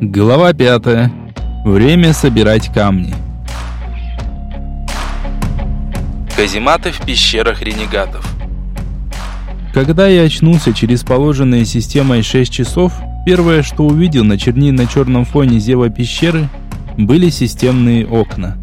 Глава пятая. Время собирать камни. Казематы в пещерах ренегатов. Когда я очнулся через положенные системой 6 часов, первое, что увидел на чернильно-черном фоне зева пещеры, были системные окна.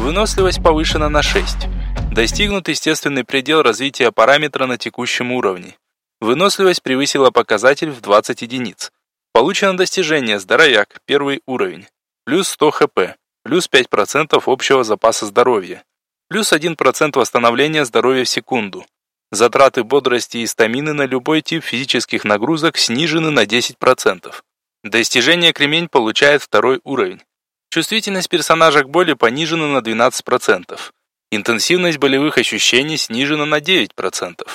Выносливость повышена на 6. Достигнут естественный предел развития параметра на текущем уровне. Выносливость превысила показатель в 20 единиц. Получено достижение «Здоровяк», первый уровень. Плюс 100 хп, плюс 5% общего запаса здоровья, плюс 1% восстановления здоровья в секунду. Затраты бодрости и стамины на любой тип физических нагрузок снижены на 10%. Достижение кремень получает второй уровень. Чувствительность персонажа к боли понижена на 12%. Интенсивность болевых ощущений снижена на 9%.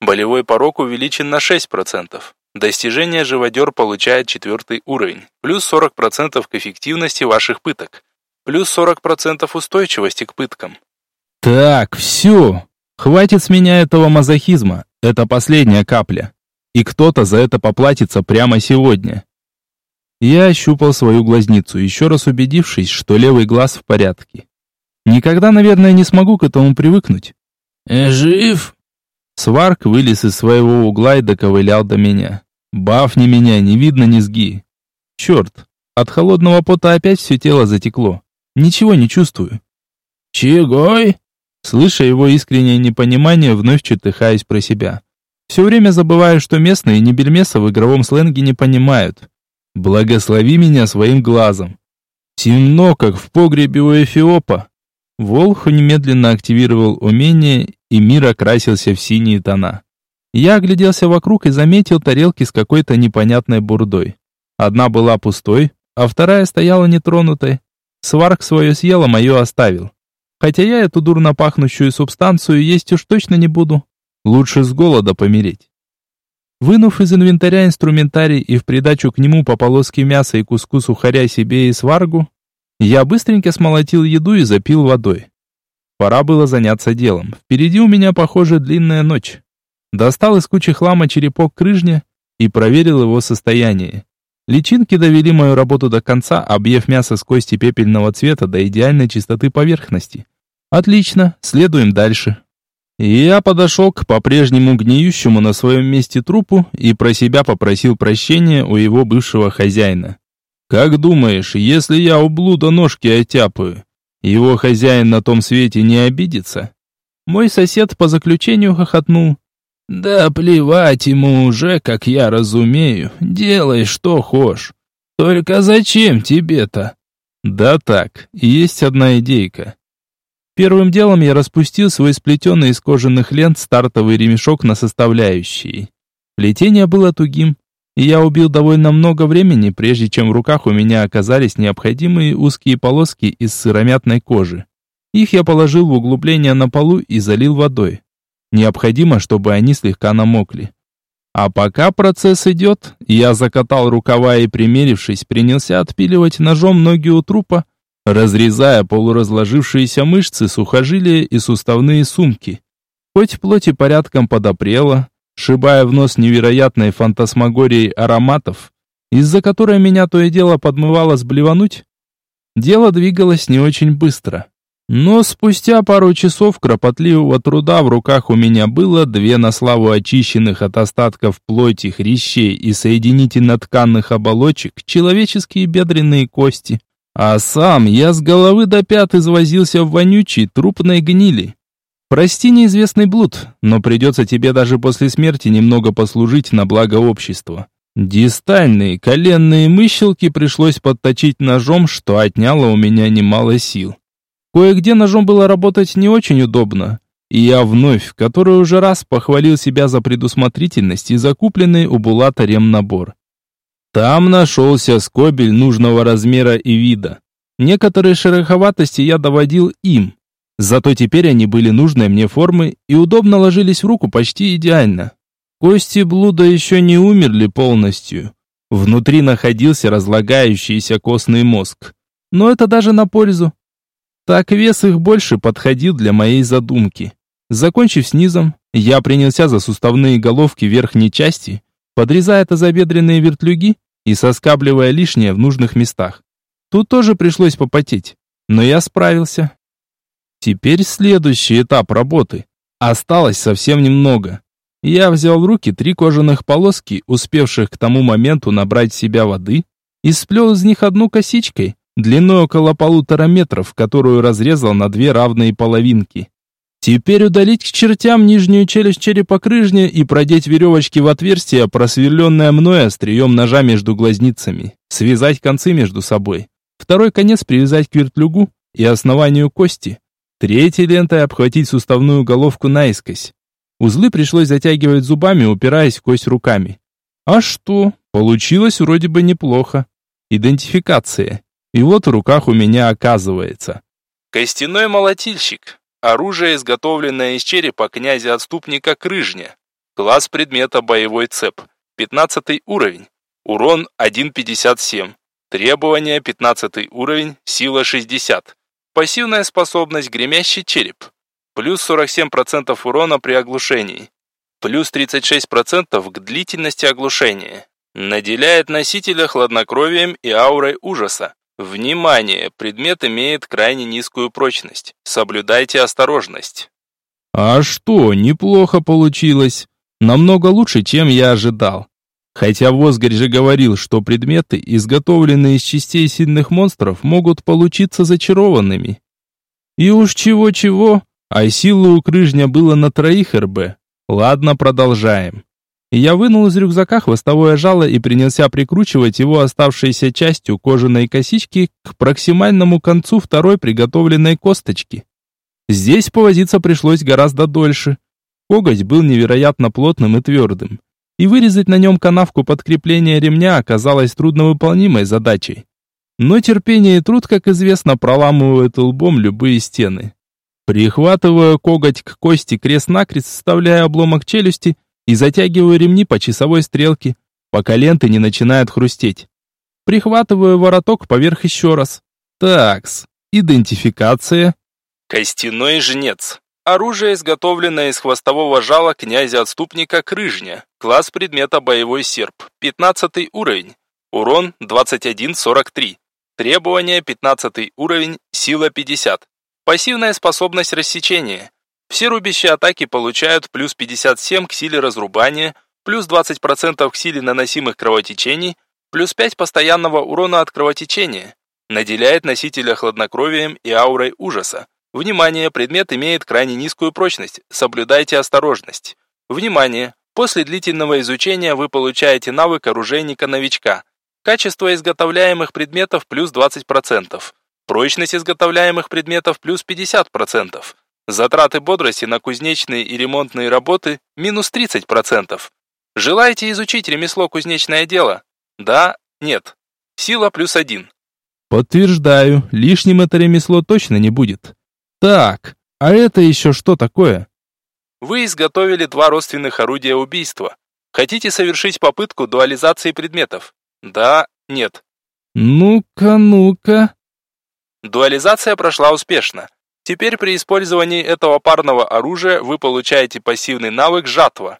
Болевой порог увеличен на 6%. Достижение живодер получает четвертый уровень, плюс 40% к эффективности ваших пыток, плюс 40% устойчивости к пыткам. Так, все. Хватит с меня этого мазохизма. Это последняя капля. И кто-то за это поплатится прямо сегодня. Я ощупал свою глазницу, еще раз убедившись, что левый глаз в порядке. Никогда, наверное, не смогу к этому привыкнуть. «Э, «Жив?» Сварк вылез из своего угла и доковылял до меня. «Бафни меня, не видно низги». «Черт, от холодного пота опять все тело затекло. Ничего не чувствую». «Чегой?» Слыша его искреннее непонимание, вновь чертыхаясь про себя. Все время забываю, что местные небельмеса в игровом сленге не понимают. Благослови меня своим глазом. Темно, как в погребе у Эфиопа. Волх немедленно активировал умение, и мир окрасился в синие тона. Я огляделся вокруг и заметил тарелки с какой-то непонятной бурдой. Одна была пустой, а вторая стояла нетронутой. Сварк свое съел, а мое оставил. Хотя я эту дурно пахнущую субстанцию есть уж точно не буду. Лучше с голода помереть. Вынув из инвентаря инструментарий и в придачу к нему по полоске мяса и куску сухаря себе и сваргу, я быстренько смолотил еду и запил водой. Пора было заняться делом. Впереди у меня, похоже, длинная ночь. Достал из кучи хлама черепок крыжня и проверил его состояние. Личинки довели мою работу до конца, объев мясо с кости пепельного цвета до идеальной чистоты поверхности. Отлично, следуем дальше. Я подошел к по-прежнему гниющему на своем месте трупу и про себя попросил прощения у его бывшего хозяина. Как думаешь, если я у блуда ножки оттяпаю, его хозяин на том свете не обидится? Мой сосед по заключению хохотнул. Да плевать ему уже, как я разумею. Делай, что хочешь. Только зачем тебе-то? Да так, есть одна идейка. Первым делом я распустил свой сплетенный из кожаных лент стартовый ремешок на составляющие. Плетение было тугим, я убил довольно много времени, прежде чем в руках у меня оказались необходимые узкие полоски из сыромятной кожи. Их я положил в углубление на полу и залил водой. Необходимо, чтобы они слегка намокли. А пока процесс идет, я закатал рукава и, примерившись, принялся отпиливать ножом ноги у трупа, разрезая полуразложившиеся мышцы, сухожилия и суставные сумки. Хоть плоть и порядком подопрела, шибая в нос невероятной фантасмагорией ароматов, из-за которой меня то и дело подмывало сблевануть, дело двигалось не очень быстро. Но спустя пару часов кропотливого труда в руках у меня было две на славу очищенных от остатков плоти, хрящей и соединительно-тканных оболочек человеческие бедренные кости. А сам я с головы до пят извозился в вонючей трупной гнили. Прости неизвестный блуд, но придется тебе даже после смерти немного послужить на благо общества. Дистальные коленные мыщелки пришлось подточить ножом, что отняло у меня немало сил. Кое-где ножом было работать не очень удобно, и я вновь, который уже раз похвалил себя за предусмотрительность и закупленный у Булата ремнабор. Там нашелся скобель нужного размера и вида. Некоторые шероховатости я доводил им, зато теперь они были нужной мне формы и удобно ложились в руку почти идеально. Кости блуда еще не умерли полностью. Внутри находился разлагающийся костный мозг. Но это даже на пользу. Так вес их больше подходил для моей задумки. Закончив с низом, я принялся за суставные головки верхней части, подрезая тазобедренные вертлюги и соскабливая лишнее в нужных местах. Тут тоже пришлось попотеть, но я справился. Теперь следующий этап работы. Осталось совсем немного. Я взял в руки три кожаных полоски, успевших к тому моменту набрать в себя воды, и сплел из них одну косичкой, длиной около полутора метров, которую разрезал на две равные половинки. Теперь удалить к чертям нижнюю челюсть черепокрыжня и продеть веревочки в отверстие, просверленное мной острием ножа между глазницами. Связать концы между собой. Второй конец привязать к вертлюгу и основанию кости. Третьей лентой обхватить суставную головку наискось. Узлы пришлось затягивать зубами, упираясь в кость руками. А что? Получилось вроде бы неплохо. Идентификация. И вот в руках у меня оказывается. Костяной молотильщик. Оружие, изготовленное из черепа князя-отступника Крыжня. Класс предмета боевой цеп. 15 уровень. Урон 1.57. Требования 15 уровень, сила 60. Пассивная способность гремящий череп. Плюс 47% урона при оглушении. Плюс 36% к длительности оглушения. Наделяет носителя хладнокровием и аурой ужаса. Внимание! Предмет имеет крайне низкую прочность. Соблюдайте осторожность. А что, неплохо получилось. Намного лучше, чем я ожидал. Хотя Возгарь же говорил, что предметы, изготовленные из частей сильных монстров, могут получиться зачарованными. И уж чего-чего, а силы у крыжня было на троих РБ. Ладно, продолжаем. Я вынул из рюкзака хвостовое жало и принялся прикручивать его оставшейся частью кожаной косички к проксимальному концу второй приготовленной косточки. Здесь повозиться пришлось гораздо дольше. Коготь был невероятно плотным и твердым, и вырезать на нем канавку подкрепления ремня оказалось трудновыполнимой задачей. Но терпение и труд, как известно, проламывают лбом любые стены. Прихватывая коготь к кости крест-накрест, вставляя обломок челюсти – и затягиваю ремни по часовой стрелке, пока ленты не начинают хрустеть. Прихватываю вороток поверх еще раз. Такс, идентификация. Костяной жнец. Оружие, изготовленное из хвостового жала князя-отступника Крыжня. Класс предмета боевой серп. 15 уровень. Урон 21-43. Требования 15 уровень, сила 50. Пассивная способность рассечения. Все рубящие атаки получают плюс 57 к силе разрубания, плюс 20% к силе наносимых кровотечений, плюс 5 постоянного урона от кровотечения. Наделяет носителя хладнокровием и аурой ужаса. Внимание, предмет имеет крайне низкую прочность, соблюдайте осторожность. Внимание, после длительного изучения вы получаете навык оружейника-новичка. Качество изготовляемых предметов плюс 20%. Прочность изготовляемых предметов плюс 50%. Затраты бодрости на кузнечные и ремонтные работы минус 30%. Желаете изучить ремесло кузнечное дело? Да, нет. Сила плюс один. Подтверждаю, лишним это ремесло точно не будет. Так, а это еще что такое? Вы изготовили два родственных орудия убийства. Хотите совершить попытку дуализации предметов? Да, нет. Ну-ка, ну-ка. Дуализация прошла успешно. Теперь при использовании этого парного оружия вы получаете пассивный навык «Жатва».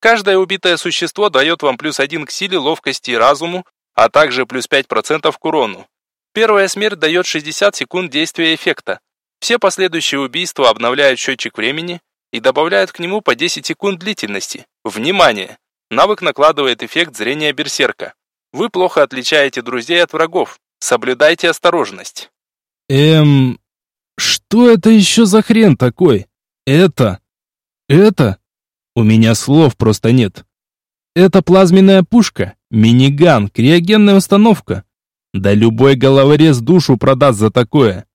Каждое убитое существо дает вам плюс один к силе, ловкости и разуму, а также плюс 5% к урону. Первая смерть дает 60 секунд действия эффекта. Все последующие убийства обновляют счетчик времени и добавляют к нему по 10 секунд длительности. Внимание! Навык накладывает эффект зрения берсерка. Вы плохо отличаете друзей от врагов. Соблюдайте осторожность. Эм, что это еще за хрен такой? Это... Это... У меня слов просто нет. Это плазменная пушка, миниган, криогенная установка. Да любой головорез душу продаст за такое.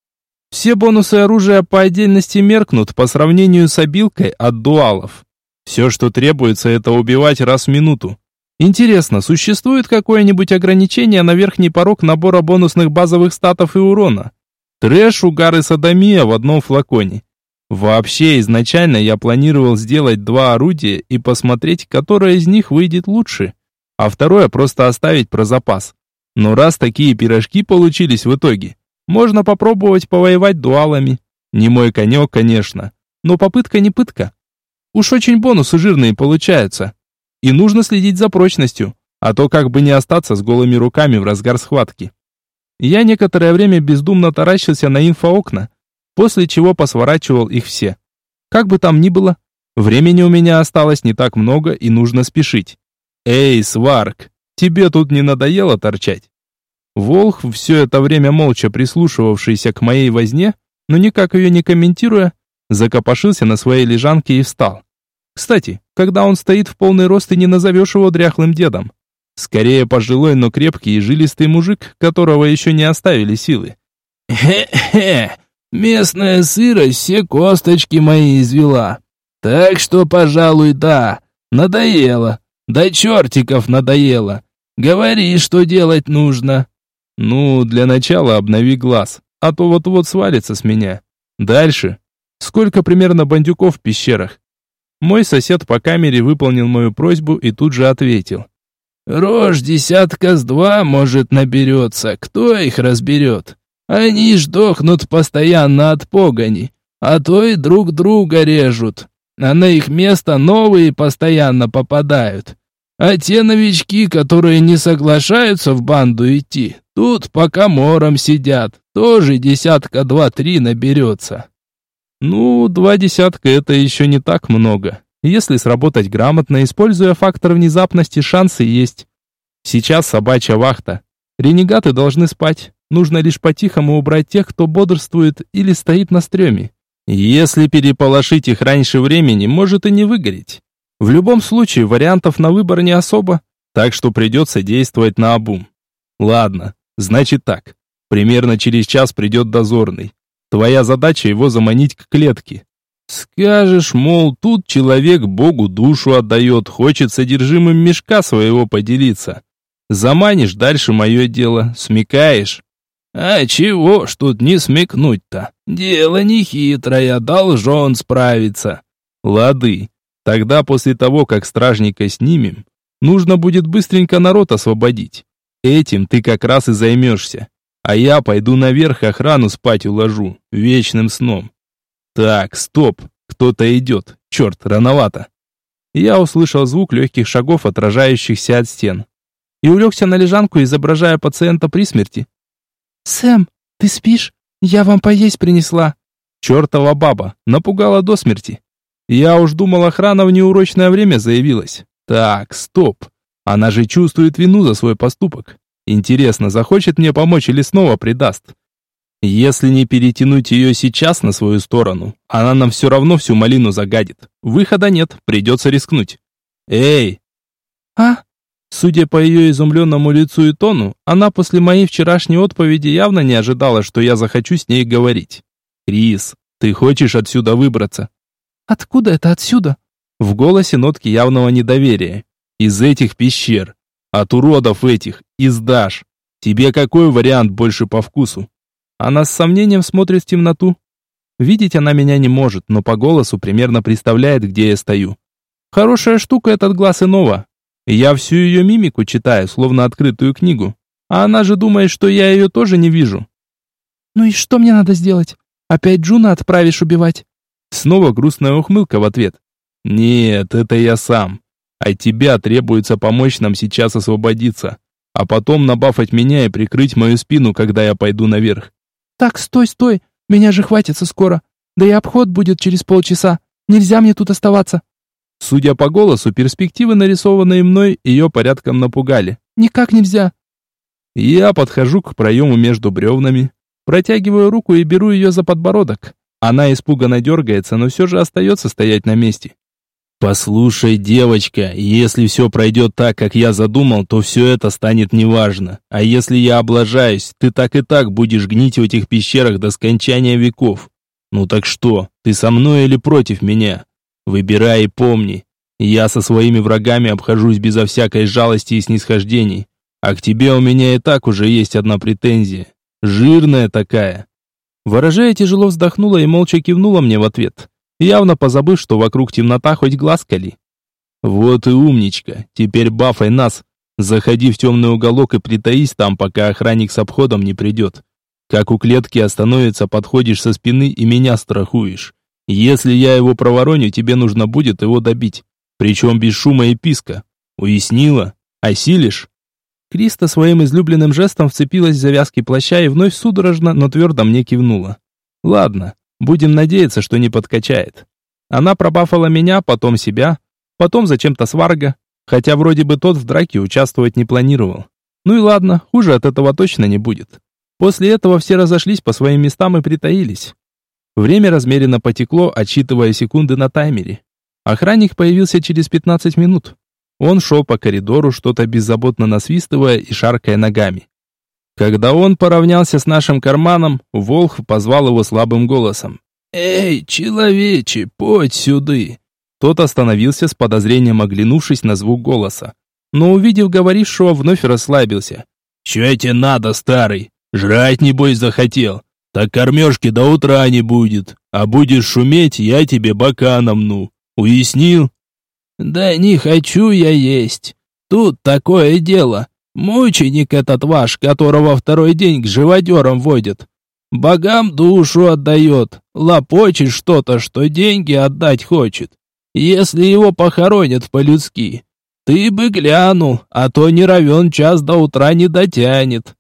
Все бонусы оружия по отдельности меркнут по сравнению с обилкой от дуалов. Все, что требуется, это убивать раз в минуту. Интересно, существует какое-нибудь ограничение на верхний порог набора бонусных базовых статов и урона? Трэш, угар и садомия в одном флаконе. Вообще, изначально я планировал сделать два орудия и посмотреть, которое из них выйдет лучше, а второе просто оставить про запас. Но раз такие пирожки получились в итоге, можно попробовать повоевать дуалами. Не мой конек, конечно, но попытка не пытка. Уж очень бонусы жирные получаются. И нужно следить за прочностью, а то как бы не остаться с голыми руками в разгар схватки. Я некоторое время бездумно таращился на инфоокна, после чего посворачивал их все. Как бы там ни было, времени у меня осталось не так много и нужно спешить. Эй, Сварк, тебе тут не надоело торчать? Волх, все это время молча прислушивавшийся к моей возне, но никак ее не комментируя, закопошился на своей лежанке и встал. Кстати, когда он стоит в полный рост, и не назовешь его дряхлым дедом. Скорее пожилой, но крепкий и жилистый мужик, которого еще не оставили силы. «Хе-хе, местная сырость все косточки мои извела. Так что, пожалуй, да, надоело. До чертиков надоело. Говори, что делать нужно». «Ну, для начала обнови глаз, а то вот-вот свалится с меня. Дальше. Сколько примерно бандюков в пещерах?» Мой сосед по камере выполнил мою просьбу и тут же ответил. Рожь десятка с два, может, наберется, кто их разберет? Они ж дохнут постоянно от погони, а то и друг друга режут, а на их место новые постоянно попадают. А те новички, которые не соглашаются в банду идти, тут пока мором сидят, тоже десятка два-три наберется. Ну, два десятка это еще не так много. Если сработать грамотно, используя фактор внезапности, шансы есть. Сейчас собачья вахта. Ренегаты должны спать. Нужно лишь по-тихому убрать тех, кто бодрствует или стоит на стреме. Если переполошить их раньше времени, может и не выгореть. В любом случае, вариантов на выбор не особо, так что придется действовать на обум. Ладно, значит так. Примерно через час придет дозорный. Твоя задача его заманить к клетке. Скажешь, мол, тут человек Богу душу отдает, хочет содержимым мешка своего поделиться. Заманишь, дальше мое дело, смекаешь. А чего ж тут не смекнуть-то? Дело не хитрое, должен справиться. Лады. Тогда после того, как стражника снимем, нужно будет быстренько народ освободить. Этим ты как раз и займешься. А я пойду наверх охрану спать уложу, вечным сном. Так, стоп, кто-то идет. Черт, рановато. Я услышал звук легких шагов, отражающихся от стен. И улегся на лежанку, изображая пациента при смерти. «Сэм, ты спишь? Я вам поесть принесла». Чертова баба, напугала до смерти. Я уж думал, охрана в неурочное время заявилась. Так, стоп. Она же чувствует вину за свой поступок. Интересно, захочет мне помочь или снова предаст? Если не перетянуть ее сейчас на свою сторону, она нам все равно всю малину загадит. Выхода нет, придется рискнуть. Эй! А? Судя по ее изумленному лицу и тону, она после моей вчерашней отповеди явно не ожидала, что я захочу с ней говорить. «Крис, ты хочешь отсюда выбраться?» «Откуда это отсюда?» В голосе нотки явного недоверия. «Из этих пещер. От уродов этих. Издашь. Тебе какой вариант больше по вкусу?» Она с сомнением смотрит в темноту. Видеть она меня не может, но по голосу примерно представляет, где я стою. Хорошая штука этот глаз иного. Я всю ее мимику читаю, словно открытую книгу. А она же думает, что я ее тоже не вижу. «Ну и что мне надо сделать? Опять Джуна отправишь убивать?» Снова грустная ухмылка в ответ. «Нет, это я сам. От тебя требуется помочь нам сейчас освободиться, а потом набафать меня и прикрыть мою спину, когда я пойду наверх. «Так, стой, стой! Меня же хватится скоро! Да и обход будет через полчаса! Нельзя мне тут оставаться!» Судя по голосу, перспективы, нарисованные мной, ее порядком напугали. «Никак нельзя!» Я подхожу к проему между бревнами, протягиваю руку и беру ее за подбородок. Она испуганно дергается, но все же остается стоять на месте. «Послушай, девочка, если все пройдет так, как я задумал, то все это станет неважно. А если я облажаюсь, ты так и так будешь гнить в этих пещерах до скончания веков. Ну так что, ты со мной или против меня? Выбирай и помни, я со своими врагами обхожусь безо всякой жалости и снисхождений. А к тебе у меня и так уже есть одна претензия. Жирная такая». Ворожея тяжело вздохнула и молча кивнула мне в ответ явно позабыв, что вокруг темнота хоть глаз кали. «Вот и умничка, теперь бафай нас. Заходи в темный уголок и притаись там, пока охранник с обходом не придет. Как у клетки остановится, подходишь со спины и меня страхуешь. Если я его провороню, тебе нужно будет его добить. Причем без шума и писка. Уяснила? Осилишь?» Криста своим излюбленным жестом вцепилась в завязки плаща и вновь судорожно, но твердо мне кивнула. «Ладно, будем надеяться, что не подкачает». Она пробафала меня, потом себя, потом зачем-то сварга, хотя вроде бы тот в драке участвовать не планировал. Ну и ладно, хуже от этого точно не будет. После этого все разошлись по своим местам и притаились. Время размеренно потекло, отсчитывая секунды на таймере. Охранник появился через 15 минут. Он шел по коридору, что-то беззаботно насвистывая и шаркая ногами. Когда он поравнялся с нашим карманом, Волх позвал его слабым голосом. «Эй, человече, подь сюды!» Тот остановился с подозрением, оглянувшись на звук голоса. Но увидев говорившего, вновь расслабился. «Чё тебе надо, старый? Жрать, небось, захотел? Так кормежки до утра не будет. А будешь шуметь, я тебе бока намну. Уяснил?» «Да не хочу я есть. Тут такое дело. Мученик этот ваш, которого второй день к живодерам водят. Богам душу отдает, лопочет что-то, что деньги отдать хочет. Если его похоронят по-людски, ты бы глянул, а то не равен час до утра не дотянет».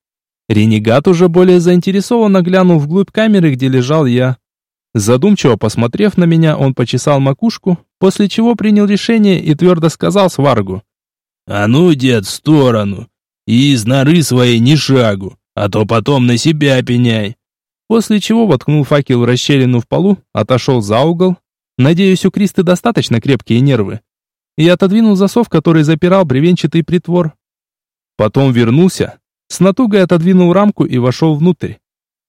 Ренегат уже более заинтересованно глянул вглубь камеры, где лежал я. Задумчиво посмотрев на меня, он почесал макушку, после чего принял решение и твердо сказал Сваргу. «А ну, дед, в сторону, и из норы своей ни шагу, а то потом на себя пеняй». После чего воткнул факел в расщелину в полу, отошел за угол. Надеюсь, у Кристы достаточно крепкие нервы. И отодвинул засов, который запирал бревенчатый притвор. Потом вернулся, с натугой отодвинул рамку и вошел внутрь.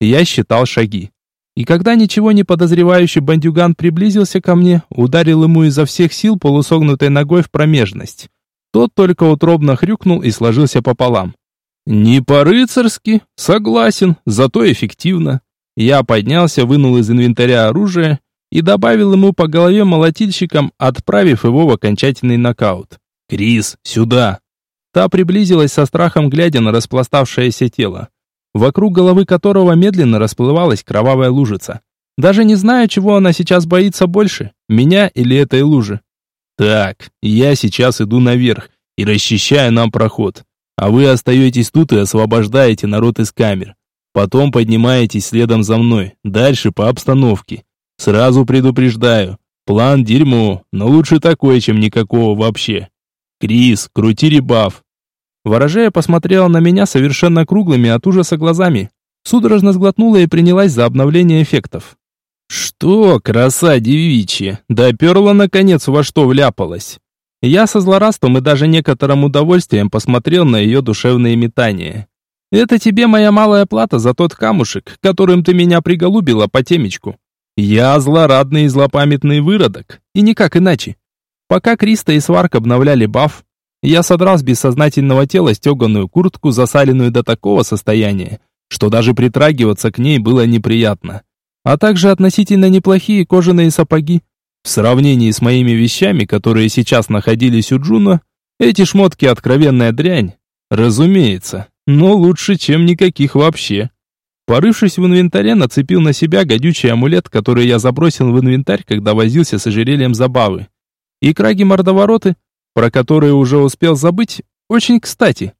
Я считал шаги. И когда ничего не подозревающий бандюган приблизился ко мне, ударил ему изо всех сил полусогнутой ногой в промежность. Тот только утробно хрюкнул и сложился пополам. Не по-рыцарски, согласен, зато эффективно. Я поднялся, вынул из инвентаря оружие и добавил ему по голове молотильщиком, отправив его в окончательный нокаут. «Крис, сюда!» Та приблизилась со страхом, глядя на распластавшееся тело вокруг головы которого медленно расплывалась кровавая лужица. Даже не знаю, чего она сейчас боится больше, меня или этой лужи. Так, я сейчас иду наверх и расчищаю нам проход, а вы остаетесь тут и освобождаете народ из камер. Потом поднимаетесь следом за мной, дальше по обстановке. Сразу предупреждаю, план дерьмо, но лучше такой, чем никакого вообще. Крис, крути ребаф, Ворожея посмотрела на меня совершенно круглыми от ужаса глазами, судорожно сглотнула и принялась за обновление эффектов. «Что, краса девичья, доперла наконец во что вляпалась?» Я со злорадством и даже некоторым удовольствием посмотрел на ее душевные метания. «Это тебе моя малая плата за тот камушек, которым ты меня приголубила по темечку. Я злорадный и злопамятный выродок, и никак иначе. Пока Криста и Сварк обновляли баф, я содрал с бессознательного тела стеганую куртку, засаленную до такого состояния, что даже притрагиваться к ней было неприятно. А также относительно неплохие кожаные сапоги. В сравнении с моими вещами, которые сейчас находились у Джуна, эти шмотки откровенная дрянь. Разумеется, но лучше, чем никаких вообще. Порывшись в инвентаре, нацепил на себя гадючий амулет, который я забросил в инвентарь, когда возился с ожерельем забавы. И краги-мордовороты про которые уже успел забыть, очень кстати.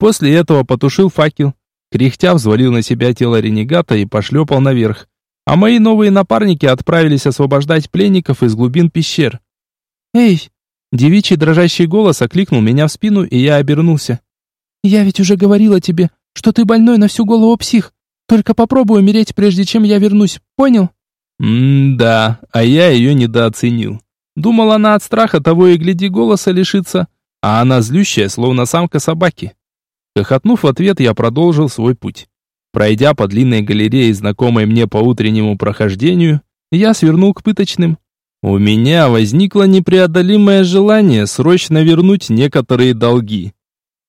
После этого потушил факел, кряхтя взвалил на себя тело ренегата и пошлепал наверх. А мои новые напарники отправились освобождать пленников из глубин пещер. «Эй!» Девичий дрожащий голос окликнул меня в спину, и я обернулся. «Я ведь уже говорила тебе, что ты больной на всю голову псих. Только попробуй умереть, прежде чем я вернусь, понял?» «М-да, а я ее недооценил. Думала она от страха того и гляди голоса лишится, а она злющая, словно самка собаки. Хохотнув в ответ, я продолжил свой путь. Пройдя по длинной галерее, знакомой мне по утреннему прохождению, я свернул к пыточным. У меня возникло непреодолимое желание срочно вернуть некоторые долги.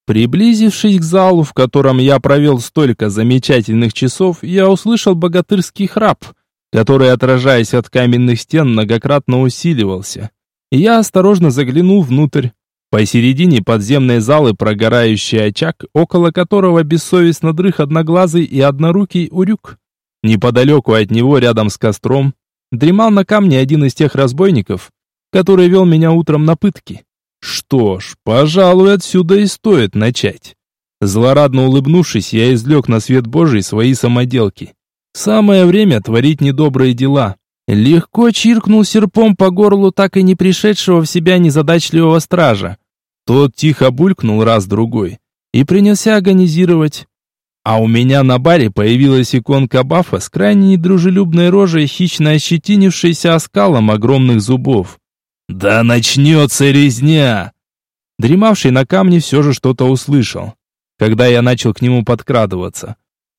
Приблизившись к залу, в котором я провел столько замечательных часов, я услышал богатырский храп – который, отражаясь от каменных стен, многократно усиливался. Я осторожно заглянул внутрь. Посередине подземной залы прогорающий очаг, около которого бессовестно дрых одноглазый и однорукий урюк. Неподалеку от него, рядом с костром, дремал на камне один из тех разбойников, который вел меня утром на пытки. Что ж, пожалуй, отсюда и стоит начать. Злорадно улыбнувшись, я излег на свет Божий свои самоделки. Самое время творить недобрые дела. Легко чиркнул серпом по горлу так и не пришедшего в себя незадачливого стража. Тот тихо булькнул раз-другой и принялся агонизировать. А у меня на баре появилась иконка Бафа с крайне недружелюбной рожей, хищно ощетинившейся оскалом огромных зубов. «Да начнется резня!» Дремавший на камне все же что-то услышал, когда я начал к нему подкрадываться.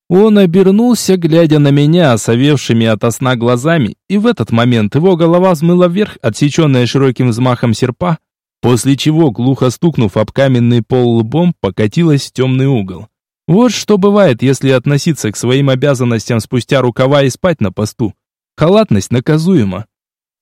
Он обернулся, глядя на меня, осовевшими ото сна глазами, и в этот момент его голова взмыла вверх, отсеченная широким взмахом серпа, после чего, глухо стукнув об каменный пол лбом, покатилась в темный угол. Вот что бывает, если относиться к своим обязанностям спустя рукава и спать на посту. Халатность наказуема.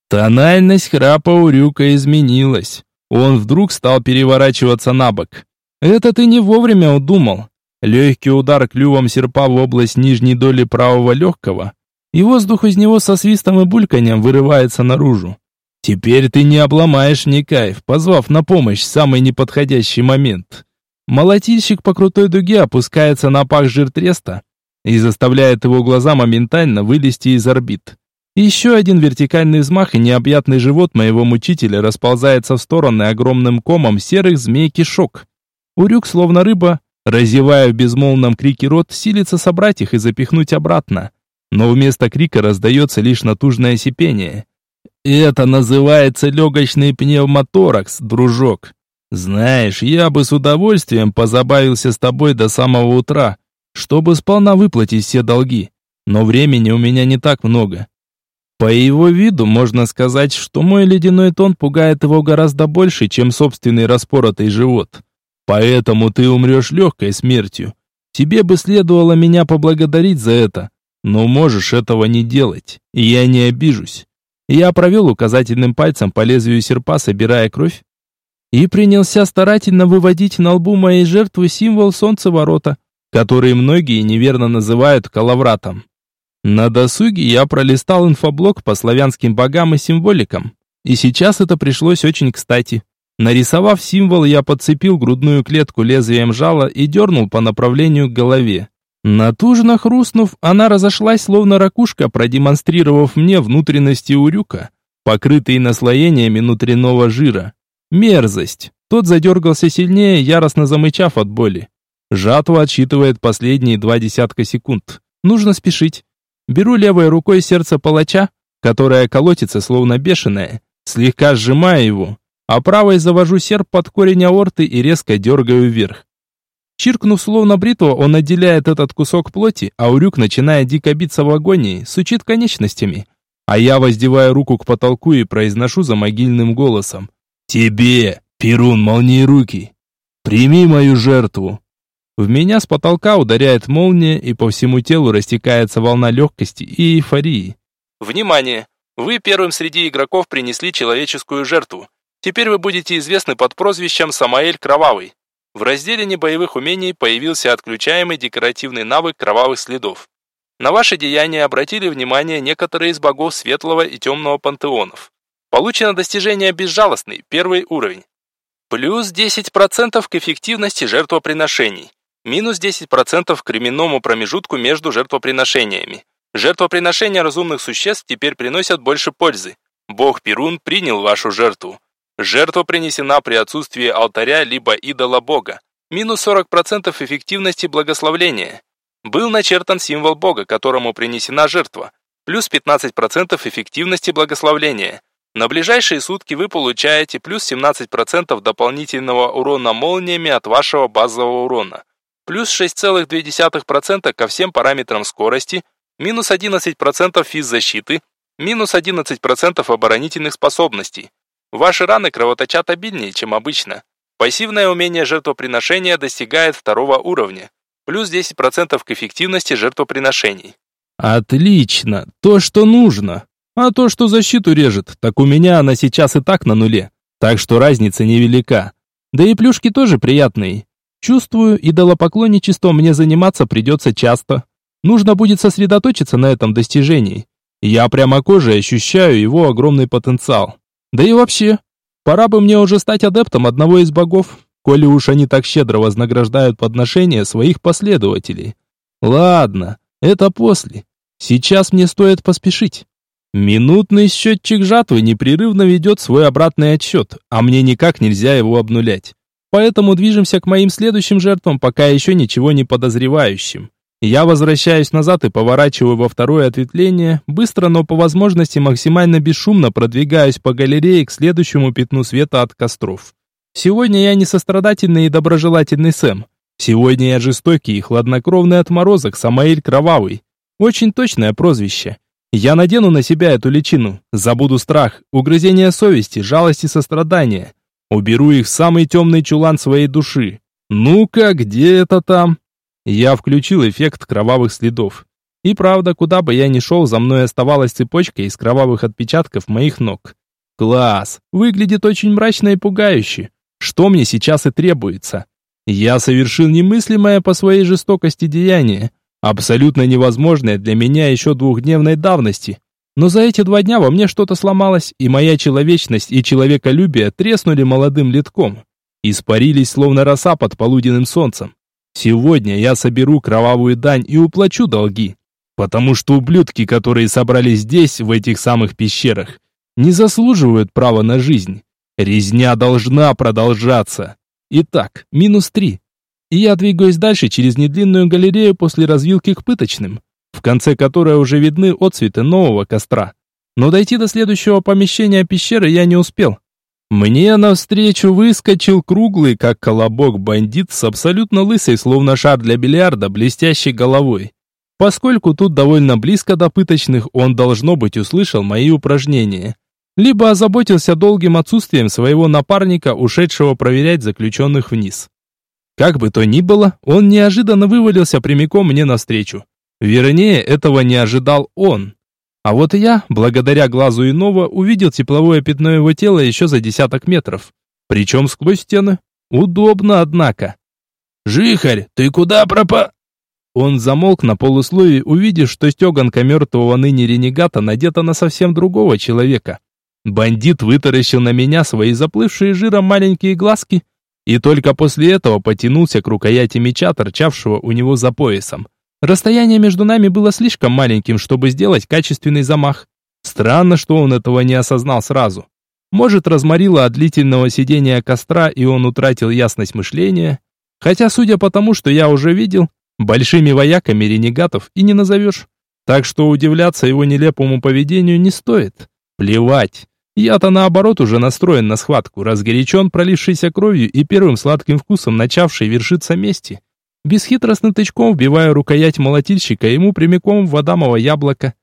Тональность храпа у Рюка изменилась. Он вдруг стал переворачиваться на бок. Это ты не вовремя удумал. Легкий удар клювом серпа в область нижней доли правого легкого, и воздух из него со свистом и бульканьем вырывается наружу. Теперь ты не обломаешь мне кайф, позвав на помощь в самый неподходящий момент. Молотильщик по крутой дуге опускается на пах жир треста и заставляет его глаза моментально вылезти из орбит. Еще один вертикальный взмах, и необъятный живот моего мучителя расползается в стороны огромным комом серых змей-кишок. Урюк, словно рыба, разевая в безмолвном крике рот, силится собрать их и запихнуть обратно. Но вместо крика раздается лишь натужное сипение. Это называется легочный пневмоторакс, дружок. Знаешь, я бы с удовольствием позабавился с тобой до самого утра, чтобы сполна выплатить все долги. Но времени у меня не так много. По его виду можно сказать, что мой ледяной тон пугает его гораздо больше, чем собственный распоротый живот. Поэтому ты умрешь легкой смертью. Тебе бы следовало меня поблагодарить за это, но можешь этого не делать, и я не обижусь. Я провел указательным пальцем по лезвию серпа, собирая кровь, и принялся старательно выводить на лбу моей жертвы символ солнцеворота, который многие неверно называют калавратом. На досуге я пролистал инфоблог по славянским богам и символикам. И сейчас это пришлось очень кстати. Нарисовав символ, я подцепил грудную клетку лезвием жала и дернул по направлению к голове. Натужно хрустнув, она разошлась, словно ракушка, продемонстрировав мне внутренности урюка, покрытые наслоениями внутреннего жира. Мерзость! Тот задергался сильнее, яростно замычав от боли. Жатва отсчитывает последние два десятка секунд. Нужно спешить. Беру левой рукой сердце палача, которое колотится словно бешеное, слегка сжимая его, а правой завожу серп под корень аорты и резко дергаю вверх. Чиркнув словно бритва, он отделяет этот кусок плоти, а урюк начинает дико биться в агонии, сучит конечностями. А я воздеваю руку к потолку и произношу за могильным голосом. «Тебе, Перун руки, прими мою жертву!» В меня с потолка ударяет молния, и по всему телу растекается волна легкости и эйфории. Внимание! Вы первым среди игроков принесли человеческую жертву. Теперь вы будете известны под прозвищем Самаэль Кровавый. В разделе небоевых умений появился отключаемый декоративный навык кровавых следов. На ваше деяние обратили внимание некоторые из богов светлого и темного пантеонов. Получено достижение безжалостный, первый уровень. Плюс 10% к эффективности жертвоприношений. Минус 10% к временному промежутку между жертвоприношениями. Жертвоприношения разумных существ теперь приносят больше пользы. Бог Перун принял вашу жертву. Жертва принесена при отсутствии алтаря либо идола бога. Минус 40% эффективности благословления. Был начертан символ бога, которому принесена жертва. Плюс 15% эффективности благословления. На ближайшие сутки вы получаете плюс 17% дополнительного урона молниями от вашего базового урона плюс 6,2% ко всем параметрам скорости, минус 11% физзащиты, минус 11% оборонительных способностей. Ваши раны кровоточат обильнее, чем обычно. Пассивное умение жертвоприношения достигает второго уровня, плюс 10% к эффективности жертвоприношений. Отлично, то, что нужно. А то, что защиту режет, так у меня она сейчас и так на нуле. Так что разница невелика. Да и плюшки тоже приятные. Чувствую, идолопоклонничеством мне заниматься придется часто. Нужно будет сосредоточиться на этом достижении. Я прямо кожей ощущаю его огромный потенциал. Да и вообще, Пора бы мне уже стать адептом одного из богов, коли уж они так щедро вознаграждают подношения своих последователей. Ладно, это после. Сейчас мне стоит поспешить. Минутный счетчик жатвы непрерывно ведет свой обратный отсчет, а мне никак нельзя его обнулять. Поэтому движемся к моим следующим жертвам, пока еще ничего не подозревающим. Я возвращаюсь назад и поворачиваю во второе ответвление, быстро, но по возможности максимально бесшумно продвигаюсь по галерее к следующему пятну света от костров. Сегодня я не сострадательный и доброжелательный Сэм. Сегодня я жестокий и хладнокровный отморозок Самаэль Кровавый. Очень точное прозвище. Я надену на себя эту личину, забуду страх, угрызение совести, жалость и сострадание. Уберу их в самый темный чулан своей души. Ну-ка, где это там? Я включил эффект кровавых следов. И правда, куда бы я ни шел, за мной оставалась цепочка из кровавых отпечатков моих ног. Класс! Выглядит очень мрачно и пугающе. Что мне сейчас и требуется? Я совершил немыслимое по своей жестокости деяние, абсолютно невозможное для меня еще двухдневной давности. Но за эти два дня во мне что-то сломалось, и моя человечность и человеколюбие треснули молодым литком. Испарились, словно роса под полуденным солнцем. Сегодня я соберу кровавую дань и уплачу долги. Потому что ублюдки, которые собрались здесь, в этих самых пещерах, не заслуживают права на жизнь. Резня должна продолжаться. Итак, минус три. И я двигаюсь дальше через недлинную галерею после развилки к пыточным, в конце которой уже видны отцветы нового костра. Но дойти до следующего помещения пещеры я не успел. Мне навстречу выскочил круглый, как колобок, бандит с абсолютно лысой, словно шар для бильярда, блестящей головой. Поскольку тут довольно близко до пыточных, он, должно быть, услышал мои упражнения. Либо озаботился долгим отсутствием своего напарника, ушедшего проверять заключенных вниз. Как бы то ни было, он неожиданно вывалился прямиком мне навстречу. Вернее, этого не ожидал он. А вот я, благодаря глазу иного, увидел тепловое пятно его тела еще за десяток метров. Причем сквозь стены. Удобно, однако. «Жихарь, ты куда пропа...» Он замолк на полусловии, увидев, что стеганка мертвого ныне ренегата надета на совсем другого человека. Бандит вытаращил на меня свои заплывшие жиром маленькие глазки и только после этого потянулся к рукояти меча, торчавшего у него за поясом. Расстояние между нами было слишком маленьким, чтобы сделать качественный замах. Странно, что он этого не осознал сразу. Может, разморило от длительного сидения костра, и он утратил ясность мышления. Хотя, судя по тому, что я уже видел, большими вояками ренегатов и не назовешь. Так что удивляться его нелепому поведению не стоит. Плевать. Я-то наоборот уже настроен на схватку, разгорячен пролившейся кровью и первым сладким вкусом начавшей вершиться мести. Бесхитростным тычком вбиваю рукоять молотильщика ему прямиком в адамово яблоко.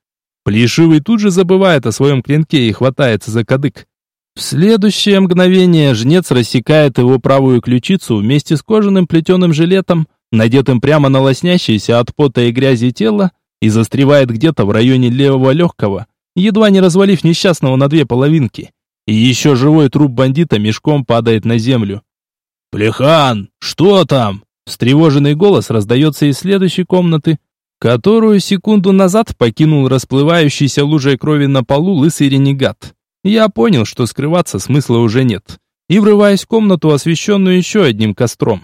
Плешивый тут же забывает о своем клинке и хватается за кадык. В следующее мгновение жнец рассекает его правую ключицу вместе с кожаным плетеным жилетом, надетым прямо на лоснящееся от пота и грязи тело, и застревает где-то в районе левого легкого, едва не развалив несчастного на две половинки. И еще живой труп бандита мешком падает на землю. «Плехан, что там?» Встревоженный голос раздается из следующей комнаты, которую секунду назад покинул расплывающийся лужей крови на полу лысый ренегат. Я понял, что скрываться смысла уже нет, и врываясь в комнату, освещенную еще одним костром.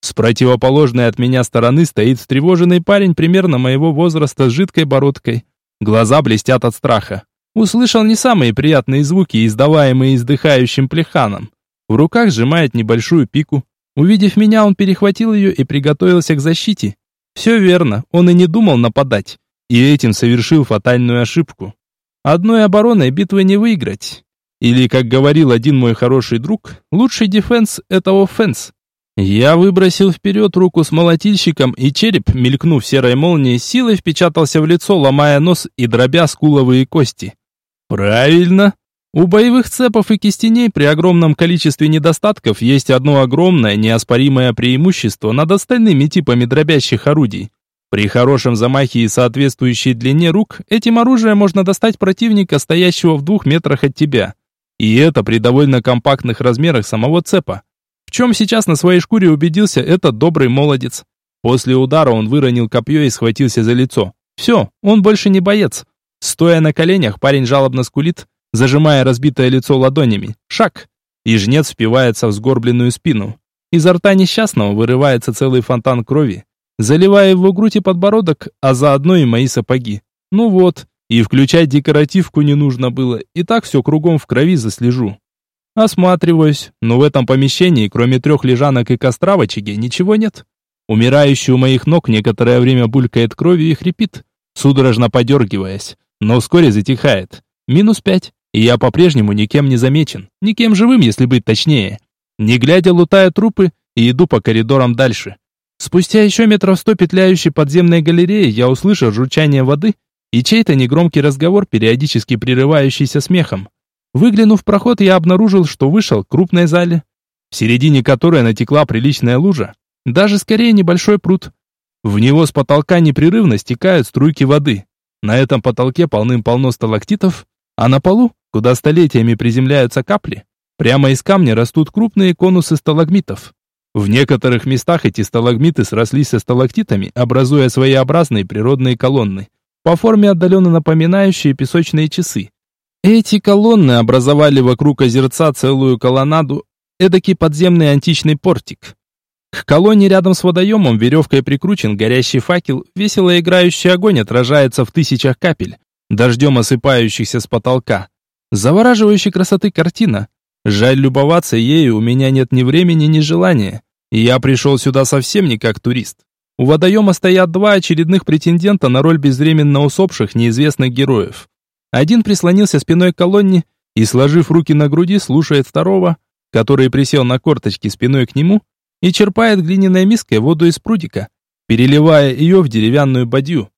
С противоположной от меня стороны стоит встревоженный парень примерно моего возраста с жидкой бородкой. Глаза блестят от страха. Услышал не самые приятные звуки, издаваемые издыхающим плеханом. В руках сжимает небольшую пику, Увидев меня, он перехватил ее и приготовился к защите. Все верно, он и не думал нападать. И этим совершил фатальную ошибку. Одной обороной битвы не выиграть. Или, как говорил один мой хороший друг, лучший defense – это offense. Я выбросил вперед руку с молотильщиком, и череп, мелькнув серой молнией, силой впечатался в лицо, ломая нос и дробя скуловые кости. Правильно, у боевых цепов и кистеней при огромном количестве недостатков есть одно огромное неоспоримое преимущество над остальными типами дробящих орудий. При хорошем замахе и соответствующей длине рук этим оружием можно достать противника, стоящего в двух метрах от тебя. И это при довольно компактных размерах самого цепа. В чем сейчас на своей шкуре убедился этот добрый молодец. После удара он выронил копье и схватился за лицо. Все, он больше не боец. Стоя на коленях, парень жалобно скулит, зажимая разбитое лицо ладонями. Шаг. и жнец впивается в сгорбленную спину. Изо рта несчастного вырывается целый фонтан крови, заливая его грудь и подбородок, а заодно и мои сапоги. Ну вот, и включать декоративку не нужно было, и так все кругом в крови заслежу. Осматриваюсь, но в этом помещении, кроме трех лежанок и костра в очаге, ничего нет. Умирающий у моих ног некоторое время булькает кровью и хрипит, судорожно подергиваясь, но вскоре затихает. Минус пять, и я по-прежнему никем не замечен, никем живым, если быть точнее. Не глядя, лутаю трупы и иду по коридорам дальше. Спустя еще метров сто петляющей подземной галереи я услышал журчание воды и чей-то негромкий разговор, периодически прерывающийся смехом. Выглянув в проход, я обнаружил, что вышел к крупной зале, в середине которой натекла приличная лужа, даже скорее небольшой пруд. В него с потолка непрерывно стекают струйки воды. На этом потолке полным-полно сталактитов, а на полу, куда столетиями приземляются капли, прямо из камня растут крупные конусы сталагмитов. В некоторых местах эти сталагмиты срослись со сталактитами, образуя своеобразные природные колонны, по форме отдаленно напоминающие песочные часы. Эти колонны образовали вокруг озерца целую колоннаду, эдакий подземный античный портик. К колонне рядом с водоемом веревкой прикручен горящий факел, весело играющий огонь отражается в тысячах капель, дождем осыпающихся с потолка. Завораживающей красоты картина. Жаль любоваться ею, у меня нет ни времени, ни желания. И я пришел сюда совсем не как турист. У водоема стоят два очередных претендента на роль безвременно усопших неизвестных героев. Один прислонился спиной к колонне и, сложив руки на груди, слушает второго, который присел на корточки спиной к нему и черпает глиняной миской воду из прудика, переливая ее в деревянную бадью.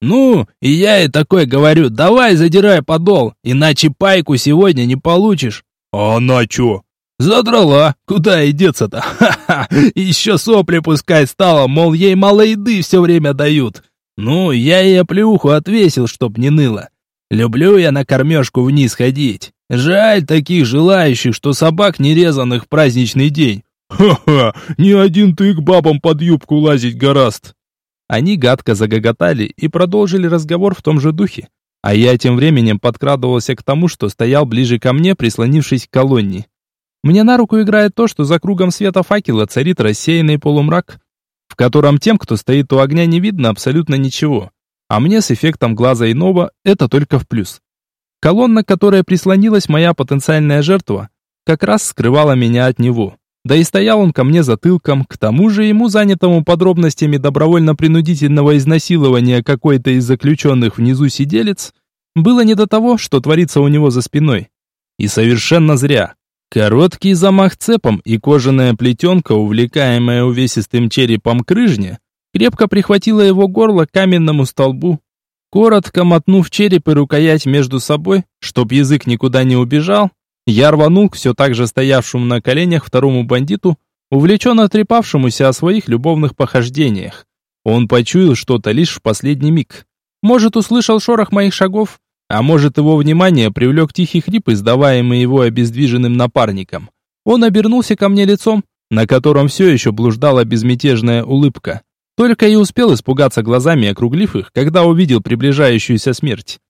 «Ну, и я и такой говорю, давай задирай подол, иначе пайку сегодня не получишь». «А она чё?» «Задрала, куда и деться-то? Ха-ха, еще сопли пускать стала, мол, ей мало еды все время дают. Ну, я ей плюху отвесил, чтоб не ныло. Люблю я на кормежку вниз ходить. Жаль таких желающих, что собак нерезанных в праздничный день. «Ха-ха! Ни один ты к бабам под юбку лазить гораст!» Они гадко загоготали и продолжили разговор в том же духе, а я тем временем подкрадывался к тому, что стоял ближе ко мне, прислонившись к колонне. Мне на руку играет то, что за кругом света факела царит рассеянный полумрак, в котором тем, кто стоит у огня, не видно абсолютно ничего. А мне с эффектом глаза иного это только в плюс. Колонна, которая прислонилась моя потенциальная жертва, как раз скрывала меня от него. Да и стоял он ко мне затылком, к тому же ему, занятому подробностями добровольно-принудительного изнасилования какой-то из заключенных внизу сиделец, было не до того, что творится у него за спиной. И совершенно зря. Короткий замах цепом и кожаная плетенка, увлекаемая увесистым черепом крыжня, крепко прихватила его горло к каменному столбу. Коротко мотнув череп и рукоять между собой, чтоб язык никуда не убежал, я рванул к все так же стоявшему на коленях второму бандиту, увлеченно трепавшемуся о своих любовных похождениях. Он почуял что-то лишь в последний миг. Может, услышал шорох моих шагов, а может, его внимание привлек тихий хрип, издаваемый его обездвиженным напарником. Он обернулся ко мне лицом, на котором все еще блуждала безмятежная улыбка. Только и успел испугаться глазами, округлив их, когда увидел приближающуюся смерть.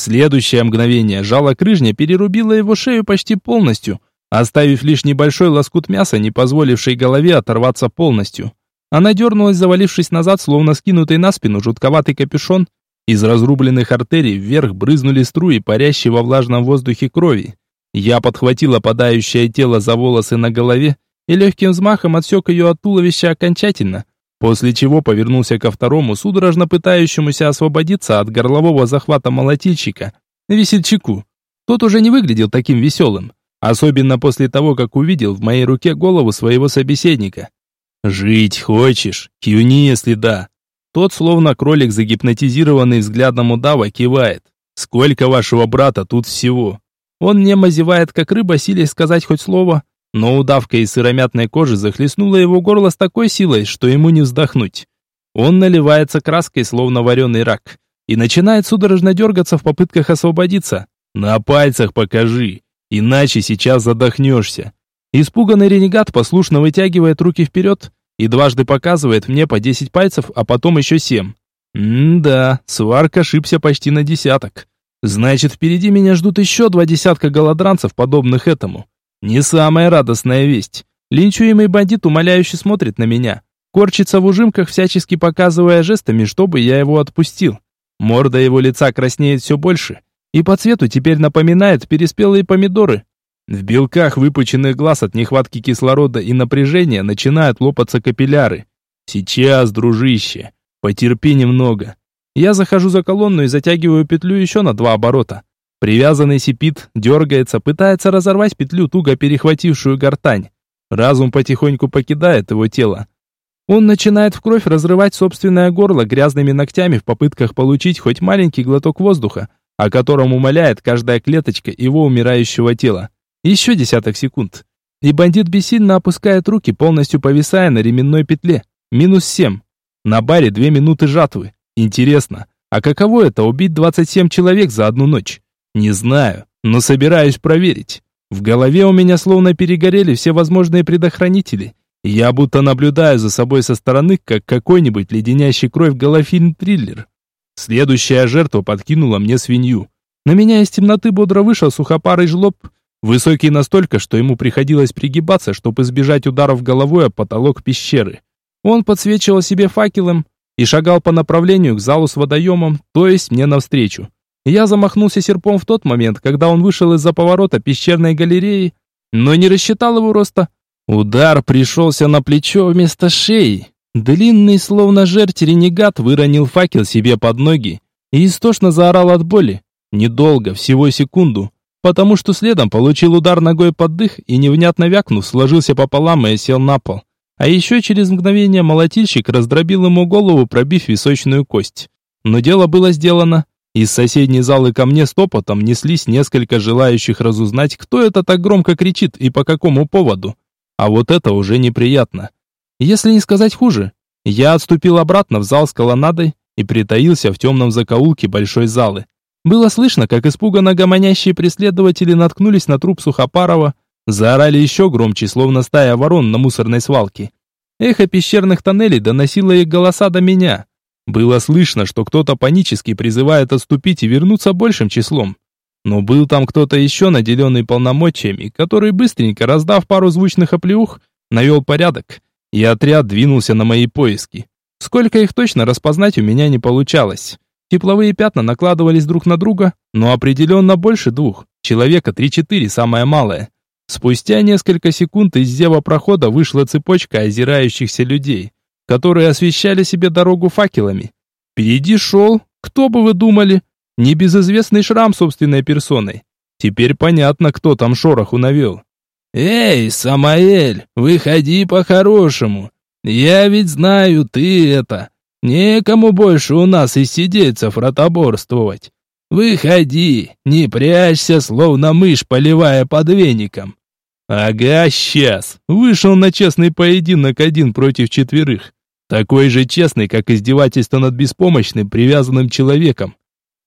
Следующее мгновение жало крыжня перерубило его шею почти полностью, оставив лишь небольшой лоскут мяса, не позволивший голове оторваться полностью. Она дернулась, завалившись назад, словно скинутый на спину жутковатый капюшон. Из разрубленных артерий вверх брызнули струи, парящие во влажном воздухе крови. Я подхватил опадающее тело за волосы на голове и легким взмахом отсек ее от туловища окончательно, После чего повернулся ко второму, судорожно пытающемуся освободиться от горлового захвата молотильщика, весельчаку. Тот уже не выглядел таким веселым, особенно после того, как увидел в моей руке голову своего собеседника. «Жить хочешь? Кивни, если да». Тот, словно кролик, загипнотизированный взглядом удава, кивает. «Сколько вашего брата тут всего?» Он не мазевает, как рыба, силясь сказать хоть слово, но удавка из сыромятной кожи захлестнула его горло с такой силой, что ему не вздохнуть. Он наливается краской, словно вареный рак, и начинает судорожно дергаться в попытках освободиться. «На пальцах покажи, иначе сейчас задохнешься». Испуганный ренегат послушно вытягивает руки вперед и дважды показывает мне по десять пальцев, а потом еще семь. М-да, сварк ошибся почти на десяток. Значит, впереди меня ждут еще два десятка голодранцев, подобных этому. Не самая радостная весть. Линчуемый бандит умоляюще смотрит на меня. Корчится в ужимках, всячески показывая жестами, чтобы я его отпустил. Морда его лица краснеет все больше. И по цвету теперь напоминает переспелые помидоры. В белках выпученных глаз от нехватки кислорода и напряжения начинают лопаться капилляры. Сейчас, дружище, потерпи немного. Я захожу за колонну и затягиваю петлю еще на два оборота. Привязанный сипит, дергается, пытается разорвать петлю, туго перехватившую гортань. Разум потихоньку покидает его тело. Он начинает в кровь разрывать собственное горло грязными ногтями в попытках получить хоть маленький глоток воздуха, о котором умоляет каждая клеточка его умирающего тела. Еще десяток секунд. И бандит бессильно опускает руки, полностью повисая на ременной петле. Минус семь. На баре две минуты жатвы. Интересно, а каково это убить 27 человек за одну ночь? Не знаю, но собираюсь проверить. В голове у меня словно перегорели все возможные предохранители. Я будто наблюдаю за собой со стороны, как какой-нибудь леденящий кровь голофильм-триллер. Следующая жертва подкинула мне свинью. На меня из темноты бодро вышел сухопарый жлоб, высокий настолько, что ему приходилось пригибаться, чтобы избежать ударов головой о потолок пещеры. Он подсвечивал себе факелом и шагал по направлению к залу с водоемом, то есть мне навстречу. Я замахнулся серпом в тот момент, когда он вышел из-за поворота пещерной галереи, но не рассчитал его роста. Удар пришелся на плечо вместо шеи. Длинный, словно жерть ренегат, выронил факел себе под ноги и истошно заорал от боли. Недолго, всего секунду, потому что следом получил удар ногой под дых и, невнятно вякнув, сложился пополам и сел на пол. А еще через мгновение молотильщик раздробил ему голову, пробив височную кость. Но дело было сделано. Из соседней залы ко мне стопотом неслись несколько желающих разузнать, кто это так громко кричит и по какому поводу. А вот это уже неприятно. Если не сказать хуже, я отступил обратно в зал с колоннадой и притаился в темном закоулке большой залы. Было слышно, как испуганно гомонящие преследователи наткнулись на труп Сухопарова, заорали еще громче, словно стая ворон на мусорной свалке. Эхо пещерных тоннелей доносило их голоса до меня. Было слышно, что кто-то панически призывает отступить и вернуться большим числом. Но был там кто-то еще, наделенный полномочиями, который, быстренько раздав пару звучных оплеух, навел порядок, и отряд двинулся на мои поиски. Сколько их точно распознать у меня не получалось. Тепловые пятна накладывались друг на друга, но определенно больше двух. Человека три-четыре, самое малое. Спустя несколько секунд из зева прохода вышла цепочка озирающихся людей которые освещали себе дорогу факелами. Впереди шел, кто бы вы думали, небезызвестный шрам собственной персоной. Теперь понятно, кто там шороху навел. «Эй, Самаэль, выходи по-хорошему. Я ведь знаю, ты это. Некому больше у нас и сидельцев ротоборствовать. Выходи, не прячься, словно мышь, поливая под веником». «Ага, сейчас. Вышел на честный поединок один против четверых. Такой же честный, как издевательство над беспомощным, привязанным человеком.